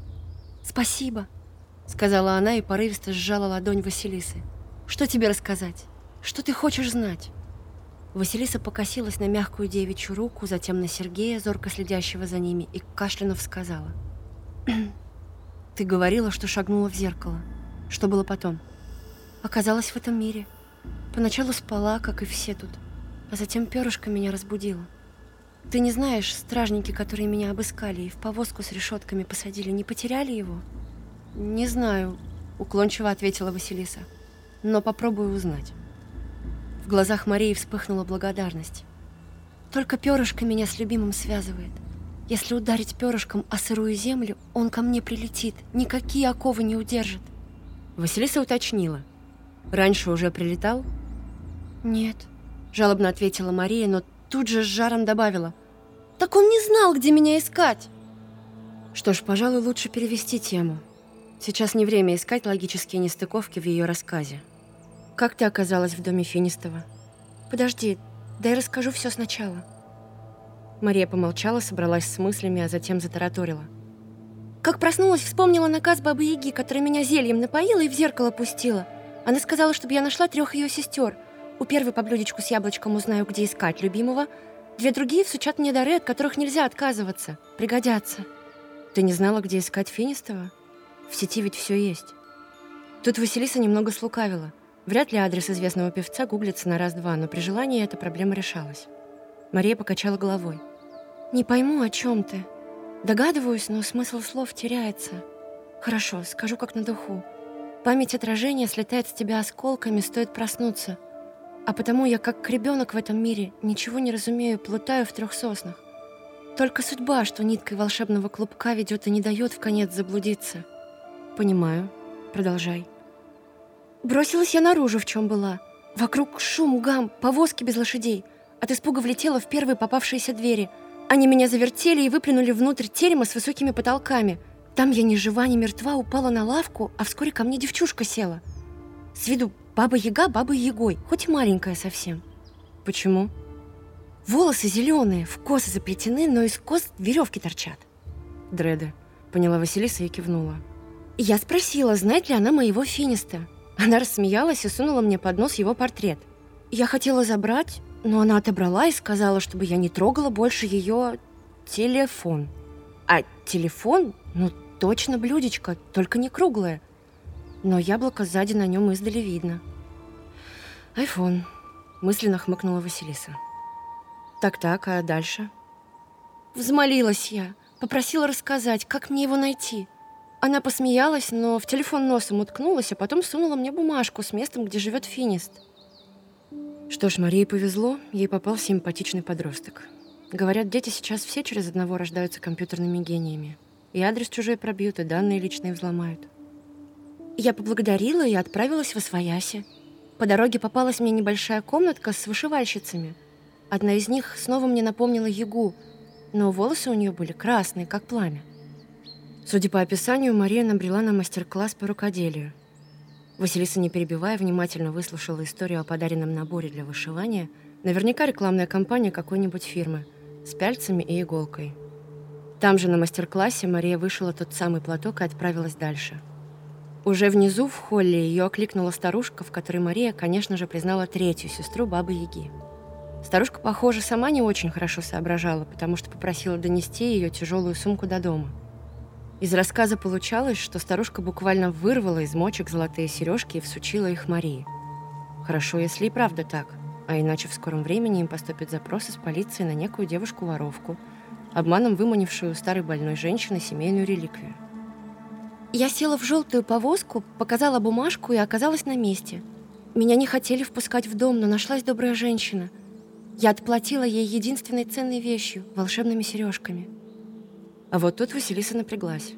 «Спасибо», — сказала она и порывисто сжала ладонь Василисы. «Что тебе рассказать? Что ты хочешь знать?» Василиса покосилась на мягкую девичью руку, затем на Сергея, зорко следящего за ними, и кашлянув сказала. «Ты говорила, что шагнула в зеркало. Что было потом?» «Оказалась в этом мире. Поначалу спала, как и все тут, а затем перышко меня разбудило. Ты не знаешь, стражники, которые меня обыскали и в повозку с решетками посадили, не потеряли его? Не знаю, уклончиво ответила Василиса. Но попробую узнать. В глазах Марии вспыхнула благодарность. Только перышко меня с любимым связывает. Если ударить перышком о сырую землю, он ко мне прилетит. Никакие оковы не удержат. Василиса уточнила. Раньше уже прилетал? Нет, жалобно ответила Мария, но тут же с жаром добавила. «Так он не знал, где меня искать!» Что ж, пожалуй, лучше перевести тему. Сейчас не время искать логические нестыковки в ее рассказе. «Как ты оказалась в доме Финистова?» «Подожди, дай расскажу все сначала». Мария помолчала, собралась с мыслями, а затем затараторила. Как проснулась, вспомнила наказ Бабы-Яги, которая меня зельем напоила и в зеркало пустила. Она сказала, чтобы я нашла трех ее сестер – у первой по блюдечку с яблочком узнаю, где искать любимого. Две другие всучат мне дары, от которых нельзя отказываться. Пригодятся. Ты не знала, где искать Финистова? В сети ведь все есть. Тут Василиса немного слукавила. Вряд ли адрес известного певца гуглится на раз-два, но при желании эта проблема решалась. Мария покачала головой. «Не пойму, о чем ты. Догадываюсь, но смысл слов теряется. Хорошо, скажу как на духу. Память отражения слетает с тебя осколками, стоит проснуться. А потому я, как ребенок в этом мире, ничего не разумею, плутаю в трех соснах. Только судьба, что ниткой волшебного клубка ведет и не дает в конец заблудиться. Понимаю. Продолжай. Бросилась я наружу, в чем была. Вокруг шум, гам, повозки без лошадей. От испуга влетела в первые попавшиеся двери. Они меня завертели и выплюнули внутрь терема с высокими потолками – там я ни жива, ни мертва упала на лавку, а вскоре ко мне девчушка села. С виду баба-яга баба-ягой, хоть и маленькая совсем. Почему? Волосы зеленые, в косы заплетены, но из кос веревки торчат. Дреды, поняла Василиса и кивнула. Я спросила, знает ли она моего финиста. Она рассмеялась и сунула мне под нос его портрет. Я хотела забрать, но она отобрала и сказала, чтобы я не трогала больше ее телефон. А телефон, ну, точно блюдечко, только не круглое. Но яблоко сзади на нем издали видно. «Айфон», — мысленно хмыкнула Василиса. «Так-так, а дальше?» Взмолилась я, попросила рассказать, как мне его найти. Она посмеялась, но в телефон носом уткнулась, а потом сунула мне бумажку с местом, где живет Финист. Что ж, Марии повезло, ей попал симпатичный подросток. Говорят, дети сейчас все через одного рождаются компьютерными гениями. И адрес чужой пробьют, и данные личные взломают. Я поблагодарила и отправилась в Освояси. По дороге попалась мне небольшая комнатка с вышивальщицами. Одна из них снова мне напомнила Ягу, но волосы у нее были красные, как пламя. Судя по описанию, Мария набрела на мастер-класс по рукоделию. Василиса, не перебивая, внимательно выслушала историю о подаренном наборе для вышивания. Наверняка рекламная кампания какой-нибудь фирмы – с пяльцами и иголкой. Там же на мастер-классе Мария вышила тот самый платок и отправилась дальше. Уже внизу, в холле, ее окликнула старушка, в которой Мария, конечно же, признала третью сестру Бабы Яги. Старушка, похоже, сама не очень хорошо соображала, потому что попросила донести ее тяжелую сумку до дома. Из рассказа получалось, что старушка буквально вырвала из мочек золотые сережки и всучила их Марии. Хорошо, если и правда так – а иначе в скором времени им поступят запросы с полиции на некую девушку-воровку, обманом выманившую у старой больной женщины семейную реликвию. Я села в желтую повозку, показала бумажку и оказалась на месте. Меня не хотели впускать в дом, но нашлась добрая женщина. Я отплатила ей единственной ценной вещью – волшебными сережками. А вот тут Василиса напряглась.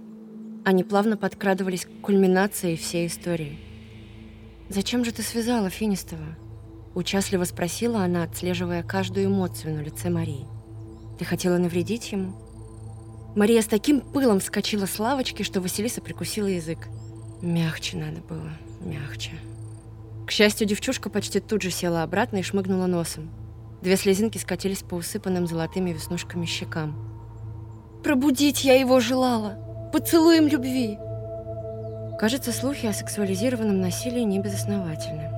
Они плавно подкрадывались к кульминации всей истории. «Зачем же ты связала Финистова?» Участливо спросила она, отслеживая каждую эмоцию на лице Марии. «Ты хотела навредить ему?» Мария с таким пылом вскочила с лавочки, что Василиса прикусила язык. Мягче надо было, мягче. К счастью, девчушка почти тут же села обратно и шмыгнула носом. Две слезинки скатились по усыпанным золотыми веснушками щекам. «Пробудить я его желала! Поцелуем любви!» Кажется, слухи о сексуализированном насилии не безосновательны.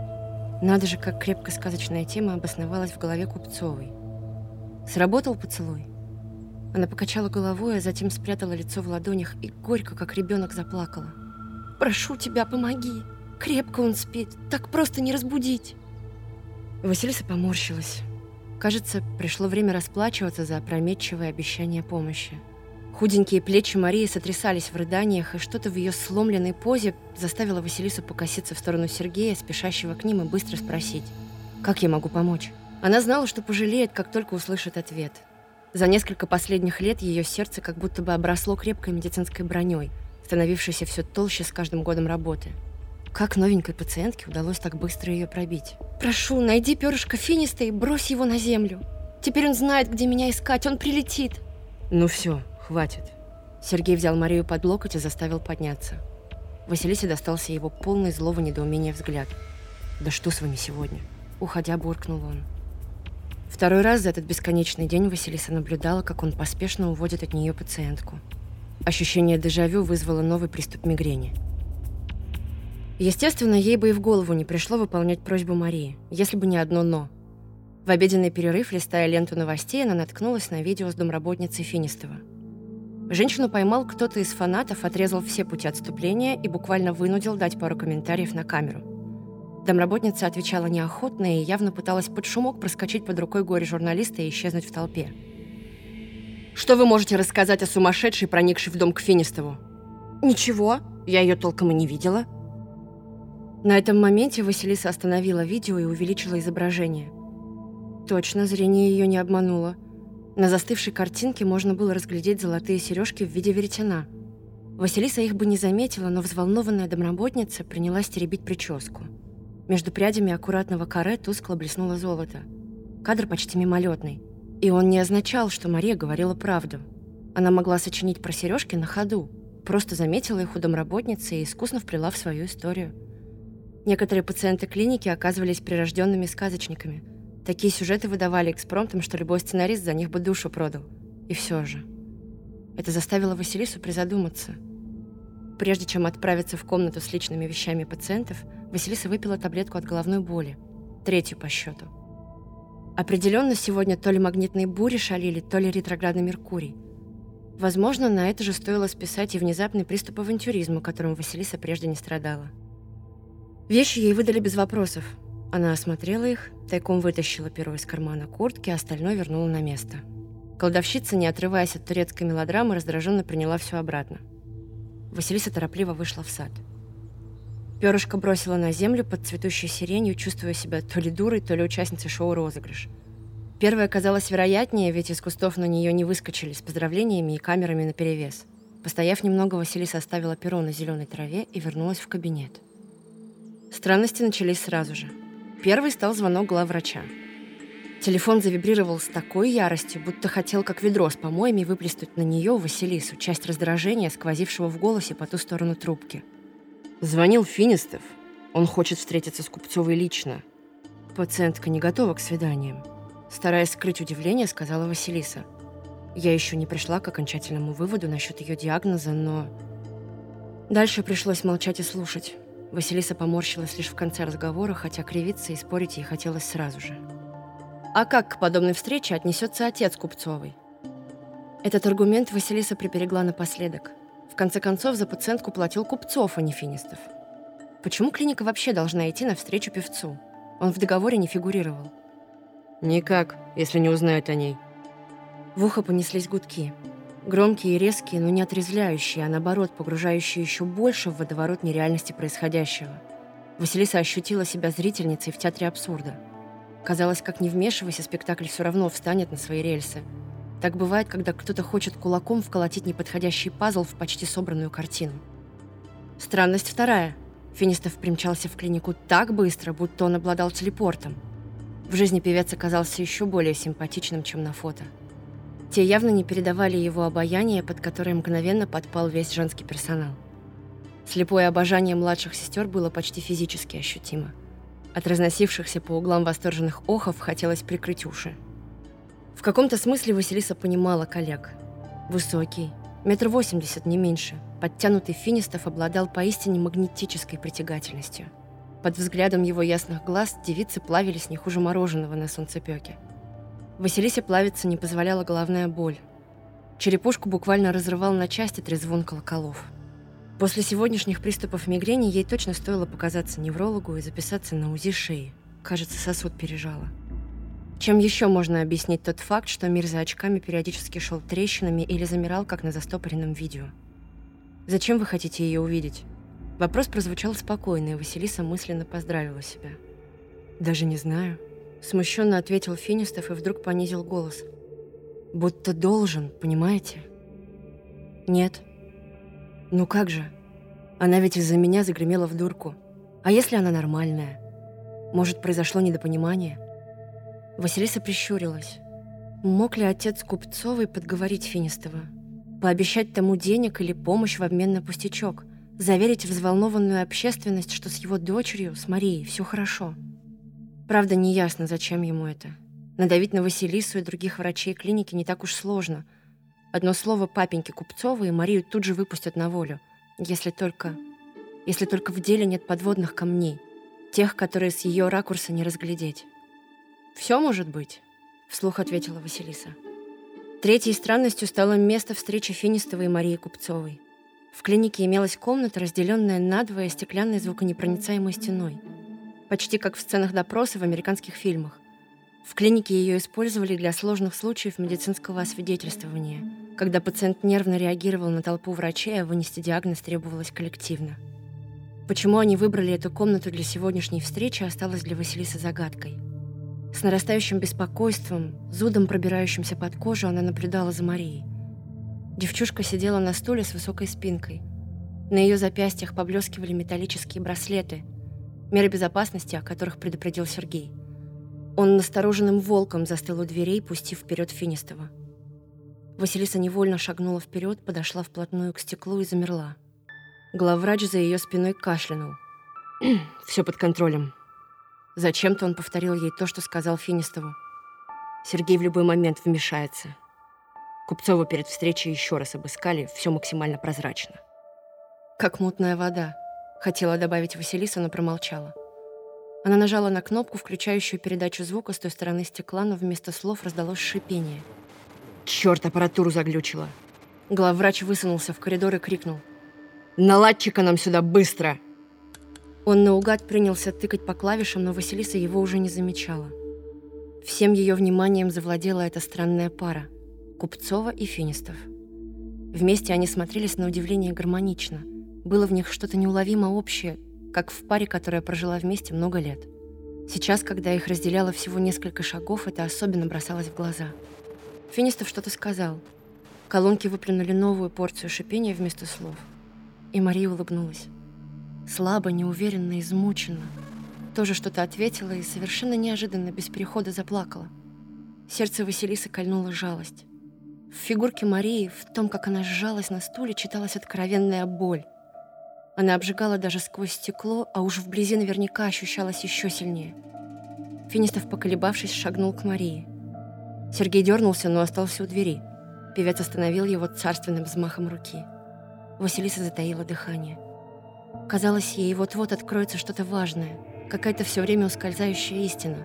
Надо же, как крепко сказочная тема обосновалась в голове Купцовой. Сработал поцелуй. Она покачала головой, а затем спрятала лицо в ладонях и горько, как ребенок, заплакала. «Прошу тебя, помоги! Крепко он спит, так просто не разбудить!» Василиса поморщилась. Кажется, пришло время расплачиваться за опрометчивое обещание помощи. Худенькие плечи Марии сотрясались в рыданиях, и что-то в ее сломленной позе заставило Василису покоситься в сторону Сергея, спешащего к ним, и быстро спросить, «Как я могу помочь?» Она знала, что пожалеет, как только услышит ответ. За несколько последних лет ее сердце как будто бы обросло крепкой медицинской броней, становившейся все толще с каждым годом работы. Как новенькой пациентке удалось так быстро ее пробить? «Прошу, найди перышко финиста и брось его на землю. Теперь он знает, где меня искать, он прилетит». «Ну все, «Хватит». Сергей взял Марию под локоть и заставил подняться. Василисе достался его полный злого недоумения взгляд. «Да что с вами сегодня?» Уходя, буркнул он. Второй раз за этот бесконечный день Василиса наблюдала, как он поспешно уводит от нее пациентку. Ощущение дежавю вызвало новый приступ мигрени. Естественно, ей бы и в голову не пришло выполнять просьбу Марии, если бы не одно «но». В обеденный перерыв, листая ленту новостей, она наткнулась на видео с домработницей Финистова – Женщину поймал кто-то из фанатов, отрезал все пути отступления и буквально вынудил дать пару комментариев на камеру. Домработница отвечала неохотно и явно пыталась под шумок проскочить под рукой горе-журналиста и исчезнуть в толпе. «Что вы можете рассказать о сумасшедшей, проникшей в дом к Финистову?» «Ничего. Я ее толком и не видела». На этом моменте Василиса остановила видео и увеличила изображение. Точно, зрение ее не обмануло. На застывшей картинке можно было разглядеть золотые сережки в виде веретена. Василиса их бы не заметила, но взволнованная домработница принялась теребить прическу. Между прядями аккуратного каре тускло блеснуло золото. Кадр почти мимолетный. И он не означал, что Мария говорила правду. Она могла сочинить про сережки на ходу, просто заметила их у домработницы и искусно вплела в свою историю. Некоторые пациенты клиники оказывались прирожденными сказочниками. Такие сюжеты выдавали экспромтом, что любой сценарист за них бы душу продал. И все же. Это заставило Василису призадуматься. Прежде чем отправиться в комнату с личными вещами пациентов, Василиса выпила таблетку от головной боли, третью по счету. Определенно сегодня то ли магнитные бури шалили, то ли ретроградный Меркурий. Возможно, на это же стоило списать и внезапный приступ авантюризма, которым Василиса прежде не страдала. Вещи ей выдали без вопросов. Она осмотрела их, тайком вытащила перо из кармана куртки, а остальное вернула на место. Колдовщица, не отрываясь от турецкой мелодрамы, раздраженно приняла все обратно. Василиса торопливо вышла в сад. Перышко бросила на землю под цветущей сиренью, чувствуя себя то ли дурой, то ли участницей шоу «Розыгрыш». Первое казалось вероятнее, ведь из кустов на нее не выскочили с поздравлениями и камерами наперевес. Постояв немного, Василиса оставила перо на зеленой траве и вернулась в кабинет. Странности начались сразу же. Первый стал звонок главврача. Телефон завибрировал с такой яростью, будто хотел как ведро с помоями выплеснуть на нее, Василису, часть раздражения, сквозившего в голосе по ту сторону трубки – Звонил Финистов. Он хочет встретиться с Купцовой лично. Пациентка не готова к свиданиям. Стараясь скрыть удивление, сказала Василиса. Я еще не пришла к окончательному выводу насчет ее диагноза, но... Дальше пришлось молчать и слушать. Василиса поморщилась лишь в конце разговора, хотя кривиться и спорить ей хотелось сразу же. А как к подобной встрече отнесется отец Купцовой? Этот аргумент Василиса приберегла напоследок – в конце концов, за пациентку платил Купцов, а не Финистов. Почему клиника вообще должна идти навстречу певцу? Он в договоре не фигурировал. Никак, если не узнают о ней. В ухо понеслись гудки. Громкие и резкие, но не отрезвляющие, а наоборот, погружающие еще больше в водоворот нереальности происходящего. Василиса ощутила себя зрительницей в театре абсурда. Казалось, как не вмешивайся, спектакль все равно встанет на свои рельсы – так бывает, когда кто-то хочет кулаком вколотить неподходящий пазл в почти собранную картину. Странность вторая. Финистов примчался в клинику так быстро, будто он обладал телепортом. В жизни певец оказался еще более симпатичным, чем на фото. Те явно не передавали его обаяние, под которое мгновенно подпал весь женский персонал. Слепое обожание младших сестер было почти физически ощутимо. От разносившихся по углам восторженных охов хотелось прикрыть уши. В каком-то смысле Василиса понимала коллег. Высокий, метр восемьдесят, не меньше, подтянутый Финистов обладал поистине магнетической притягательностью. Под взглядом его ясных глаз девицы плавились не хуже мороженого на солнцепёке. Василисе плавиться не позволяла головная боль. Черепушку буквально разрывал на части трезвон колоколов. После сегодняшних приступов мигрени ей точно стоило показаться неврологу и записаться на УЗИ шеи. Кажется, сосуд пережала. Чем еще можно объяснить тот факт, что мир за очками периодически шел трещинами или замирал, как на застопоренном видео? «Зачем вы хотите ее увидеть?» Вопрос прозвучал спокойно, и Василиса мысленно поздравила себя. «Даже не знаю», — смущенно ответил Финистов и вдруг понизил голос. «Будто должен, понимаете?» «Нет». «Ну как же? Она ведь из-за меня загремела в дурку. А если она нормальная? Может, произошло недопонимание?» Василиса прищурилась. Мог ли отец Купцовой подговорить Финистова? Пообещать тому денег или помощь в обмен на пустячок? Заверить взволнованную общественность, что с его дочерью, с Марией, все хорошо? Правда, неясно, зачем ему это. Надавить на Василису и других врачей клиники не так уж сложно. Одно слово папеньки Купцовой и Марию тут же выпустят на волю. Если только... Если только в деле нет подводных камней. Тех, которые с ее ракурса не разглядеть. «Все может быть», — вслух ответила Василиса. Третьей странностью стало место встречи Финистовой и Марии Купцовой. В клинике имелась комната, разделенная надвое стеклянной звуконепроницаемой стеной. Почти как в сценах допроса в американских фильмах. В клинике ее использовали для сложных случаев медицинского освидетельствования, когда пациент нервно реагировал на толпу врачей, а вынести диагноз требовалось коллективно. Почему они выбрали эту комнату для сегодняшней встречи, осталось для Василисы загадкой. С нарастающим беспокойством, зудом, пробирающимся под кожу, она наблюдала за Марией. Девчушка сидела на стуле с высокой спинкой. На ее запястьях поблескивали металлические браслеты, меры безопасности, о которых предупредил Сергей. Он настороженным волком застыл у дверей, пустив вперед Финистова. Василиса невольно шагнула вперед, подошла вплотную к стеклу и замерла. Главврач за ее спиной кашлянул. Все под контролем. Зачем-то он повторил ей то, что сказал Финистову. Сергей в любой момент вмешается. Купцова перед встречей еще раз обыскали, все максимально прозрачно. Как мутная вода. Хотела добавить Василиса, но промолчала. Она нажала на кнопку, включающую передачу звука с той стороны стекла, но вместо слов раздалось шипение. Черт, аппаратуру заглючила. Главврач высунулся в коридор и крикнул. Наладчика нам сюда быстро!» Он наугад принялся тыкать по клавишам, но Василиса его уже не замечала. Всем ее вниманием завладела эта странная пара – Купцова и Финистов. Вместе они смотрелись на удивление гармонично. Было в них что-то неуловимо общее, как в паре, которая прожила вместе много лет. Сейчас, когда их разделяло всего несколько шагов, это особенно бросалось в глаза. Финистов что-то сказал. Колонки выплюнули новую порцию шипения вместо слов – и Мария улыбнулась. Слабо, неуверенно, измученно. Тоже что-то ответила и совершенно неожиданно, без перехода заплакала. Сердце Василисы кольнула жалость. В фигурке Марии, в том, как она сжалась на стуле, читалась откровенная боль. Она обжигала даже сквозь стекло, а уж вблизи наверняка ощущалась еще сильнее. Финистов, поколебавшись, шагнул к Марии. Сергей дернулся, но остался у двери. Певец остановил его царственным взмахом руки. Василиса затаила дыхание. Казалось ей, вот-вот откроется что-то важное, какая-то все время ускользающая истина.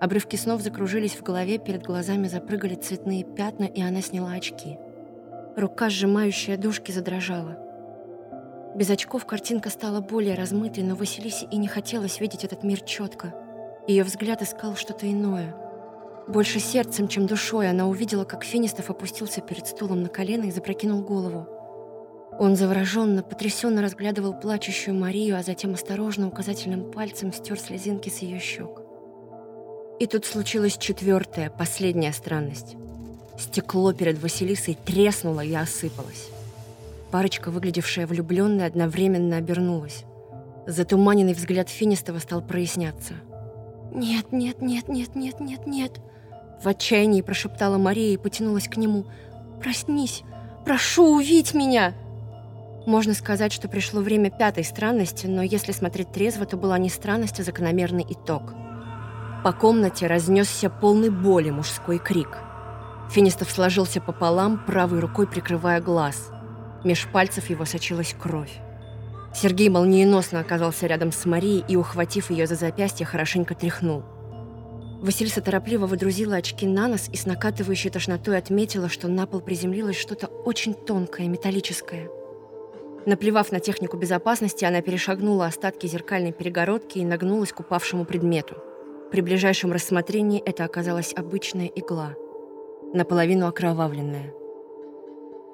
Обрывки снов закружились в голове, перед глазами запрыгали цветные пятна, и она сняла очки. Рука, сжимающая дужки, задрожала. Без очков картинка стала более размытой, но Василисе и не хотелось видеть этот мир четко. Ее взгляд искал что-то иное. Больше сердцем, чем душой, она увидела, как Финистов опустился перед стулом на колено и запрокинул голову. Он завороженно, потрясенно разглядывал плачущую Марию, а затем осторожно указательным пальцем стер слезинки с ее щек. И тут случилась четвертая, последняя странность. Стекло перед Василисой треснуло и осыпалось. Парочка, выглядевшая влюбленной, одновременно обернулась. Затуманенный взгляд Финистова стал проясняться. «Нет, нет, нет, нет, нет, нет, нет!» В отчаянии прошептала Мария и потянулась к нему. «Проснись! Прошу, увидь меня!» Можно сказать, что пришло время пятой странности, но если смотреть трезво, то была не странность, а закономерный итог. По комнате разнесся полный боли мужской крик. Финистов сложился пополам, правой рукой прикрывая глаз. Меж пальцев его сочилась кровь. Сергей молниеносно оказался рядом с Марией и, ухватив ее за запястье, хорошенько тряхнул. Василиса торопливо выдрузила очки на нос и с накатывающей тошнотой отметила, что на пол приземлилось что-то очень тонкое, металлическое – Наплевав на технику безопасности, она перешагнула остатки зеркальной перегородки и нагнулась к упавшему предмету. При ближайшем рассмотрении это оказалась обычная игла, наполовину окровавленная.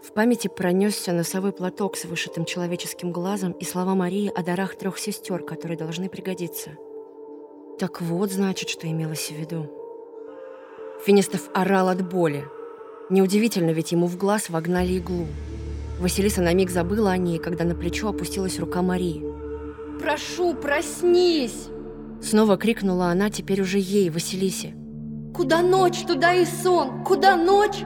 В памяти пронесся носовой платок с вышитым человеческим глазом и слова Марии о дарах трех сестер, которые должны пригодиться. Так вот, значит, что имелось в виду. Финистов орал от боли. Неудивительно, ведь ему в глаз вогнали иглу. Василиса на миг забыла о ней, когда на плечо опустилась рука Марии. «Прошу, проснись!» Снова крикнула она теперь уже ей, Василисе. «Куда ночь, туда и сон! Куда ночь?»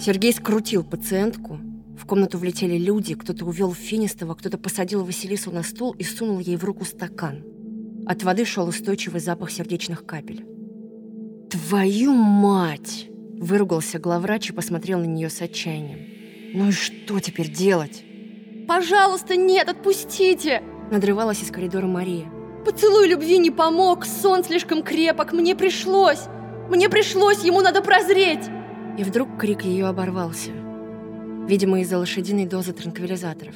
Сергей скрутил пациентку. В комнату влетели люди, кто-то увел Финистова, кто-то посадил Василису на стул и сунул ей в руку стакан. От воды шел устойчивый запах сердечных капель. «Твою мать!» – выругался главврач и посмотрел на нее с отчаянием. Ну и что теперь делать? Пожалуйста, нет, отпустите! Надрывалась из коридора Мария. Поцелуй любви не помог, сон слишком крепок, мне пришлось. Мне пришлось, ему надо прозреть. И вдруг крик ее оборвался. Видимо, из-за лошадиной дозы транквилизаторов.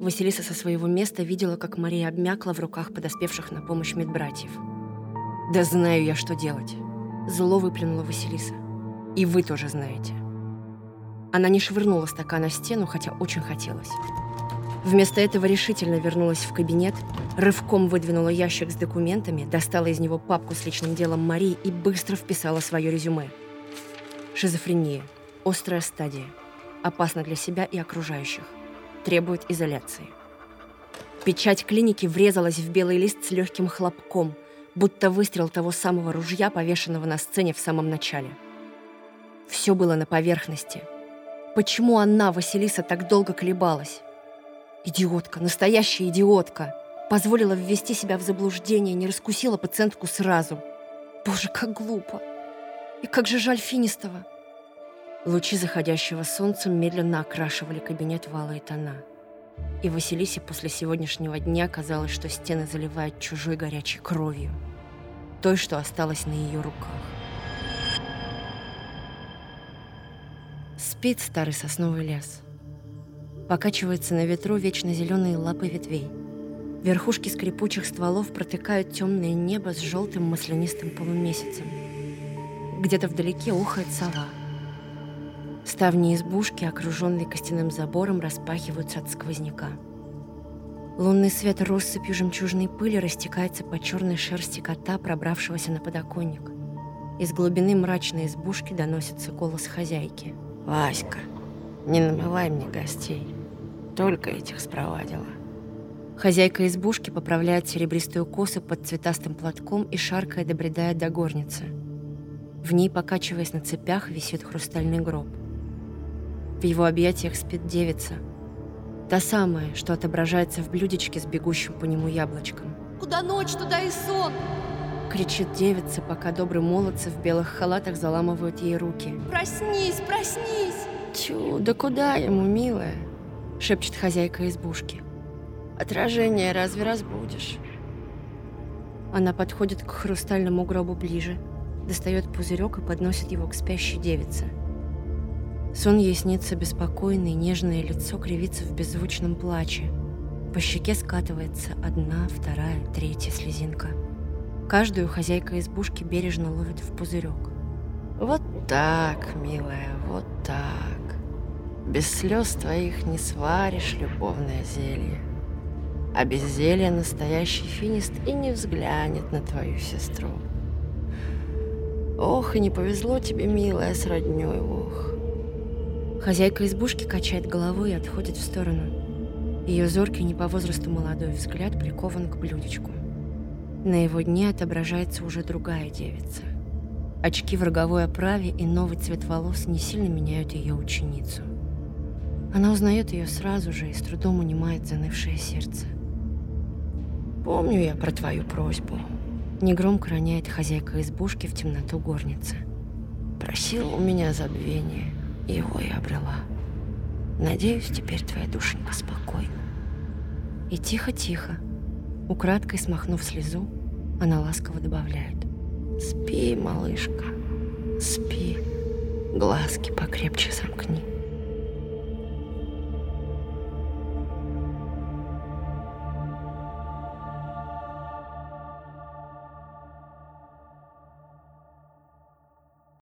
Василиса со своего места видела, как Мария обмякла в руках подоспевших на помощь медбратьев. «Да знаю я, что делать», — зло выплюнула Василиса. «И вы тоже знаете». Она не швырнула стакан на стену, хотя очень хотелось. Вместо этого решительно вернулась в кабинет, рывком выдвинула ящик с документами, достала из него папку с личным делом Марии и быстро вписала свое резюме. Шизофрения. Острая стадия. Опасна для себя и окружающих. Требует изоляции. Печать клиники врезалась в белый лист с легким хлопком, будто выстрел того самого ружья, повешенного на сцене в самом начале. Все было на поверхности. Почему она, Василиса, так долго колебалась? Идиотка, настоящая идиотка. Позволила ввести себя в заблуждение, не раскусила пациентку сразу. Боже, как глупо. И как же жаль Финистова. Лучи заходящего солнца медленно окрашивали кабинет в алые тона. И Василисе после сегодняшнего дня казалось, что стены заливают чужой горячей кровью. Той, что осталось на ее руках. Спит старый сосновый лес. Покачиваются на ветру вечно зеленые лапы ветвей. Верхушки скрипучих стволов протыкают темное небо с желтым маслянистым полумесяцем. Где-то вдалеке ухает сова. Ставни избушки, окруженные костяным забором, распахиваются от сквозняка. Лунный свет россыпью жемчужной пыли растекается по черной шерсти кота, пробравшегося на подоконник. Из глубины мрачной избушки доносится голос хозяйки. «Васька, не намывай мне гостей». Только этих спровадила. Хозяйка избушки поправляет серебристую косу под цветастым платком и шаркая добредает до горницы. В ней, покачиваясь на цепях, висит хрустальный гроб. В его объятиях спит девица. Та самая, что отображается в блюдечке с бегущим по нему яблочком. «Куда ночь, туда и сон!» Кричит девица, пока добрые молодцы в белых халатах заламывают ей руки. «Проснись, проснись!» Тю, да куда ему, милая? шепчет хозяйка избушки. Отражение разве разбудишь? Она подходит к хрустальному гробу ближе, достает пузырек и подносит его к спящей девице. Сон ей снится беспокойный, нежное лицо кривится в беззвучном плаче. По щеке скатывается одна, вторая, третья слезинка. Каждую хозяйка избушки бережно ловит в пузырек. Вот так, милая, вот так. Без слез твоих не сваришь любовное зелье. А без зелья настоящий финист и не взглянет на твою сестру. Ох, и не повезло тебе, милая, с роднёй, ох. Хозяйка избушки качает головой и отходит в сторону. Ее зоркий, не по возрасту молодой взгляд прикован к блюдечку. На его дне отображается уже другая девица. Очки в роговой оправе и новый цвет волос не сильно меняют ее ученицу. Она узнает ее сразу же и с трудом унимает занывшее сердце. «Помню я про твою просьбу», — негромко роняет хозяйка избушки в темноту горницы. «Просила у меня забвения, его я обрела. Надеюсь, теперь твоя душенька спокойна». И тихо-тихо, украдкой смахнув слезу, она ласково добавляет. «Спи, малышка, спи, глазки покрепче замкни».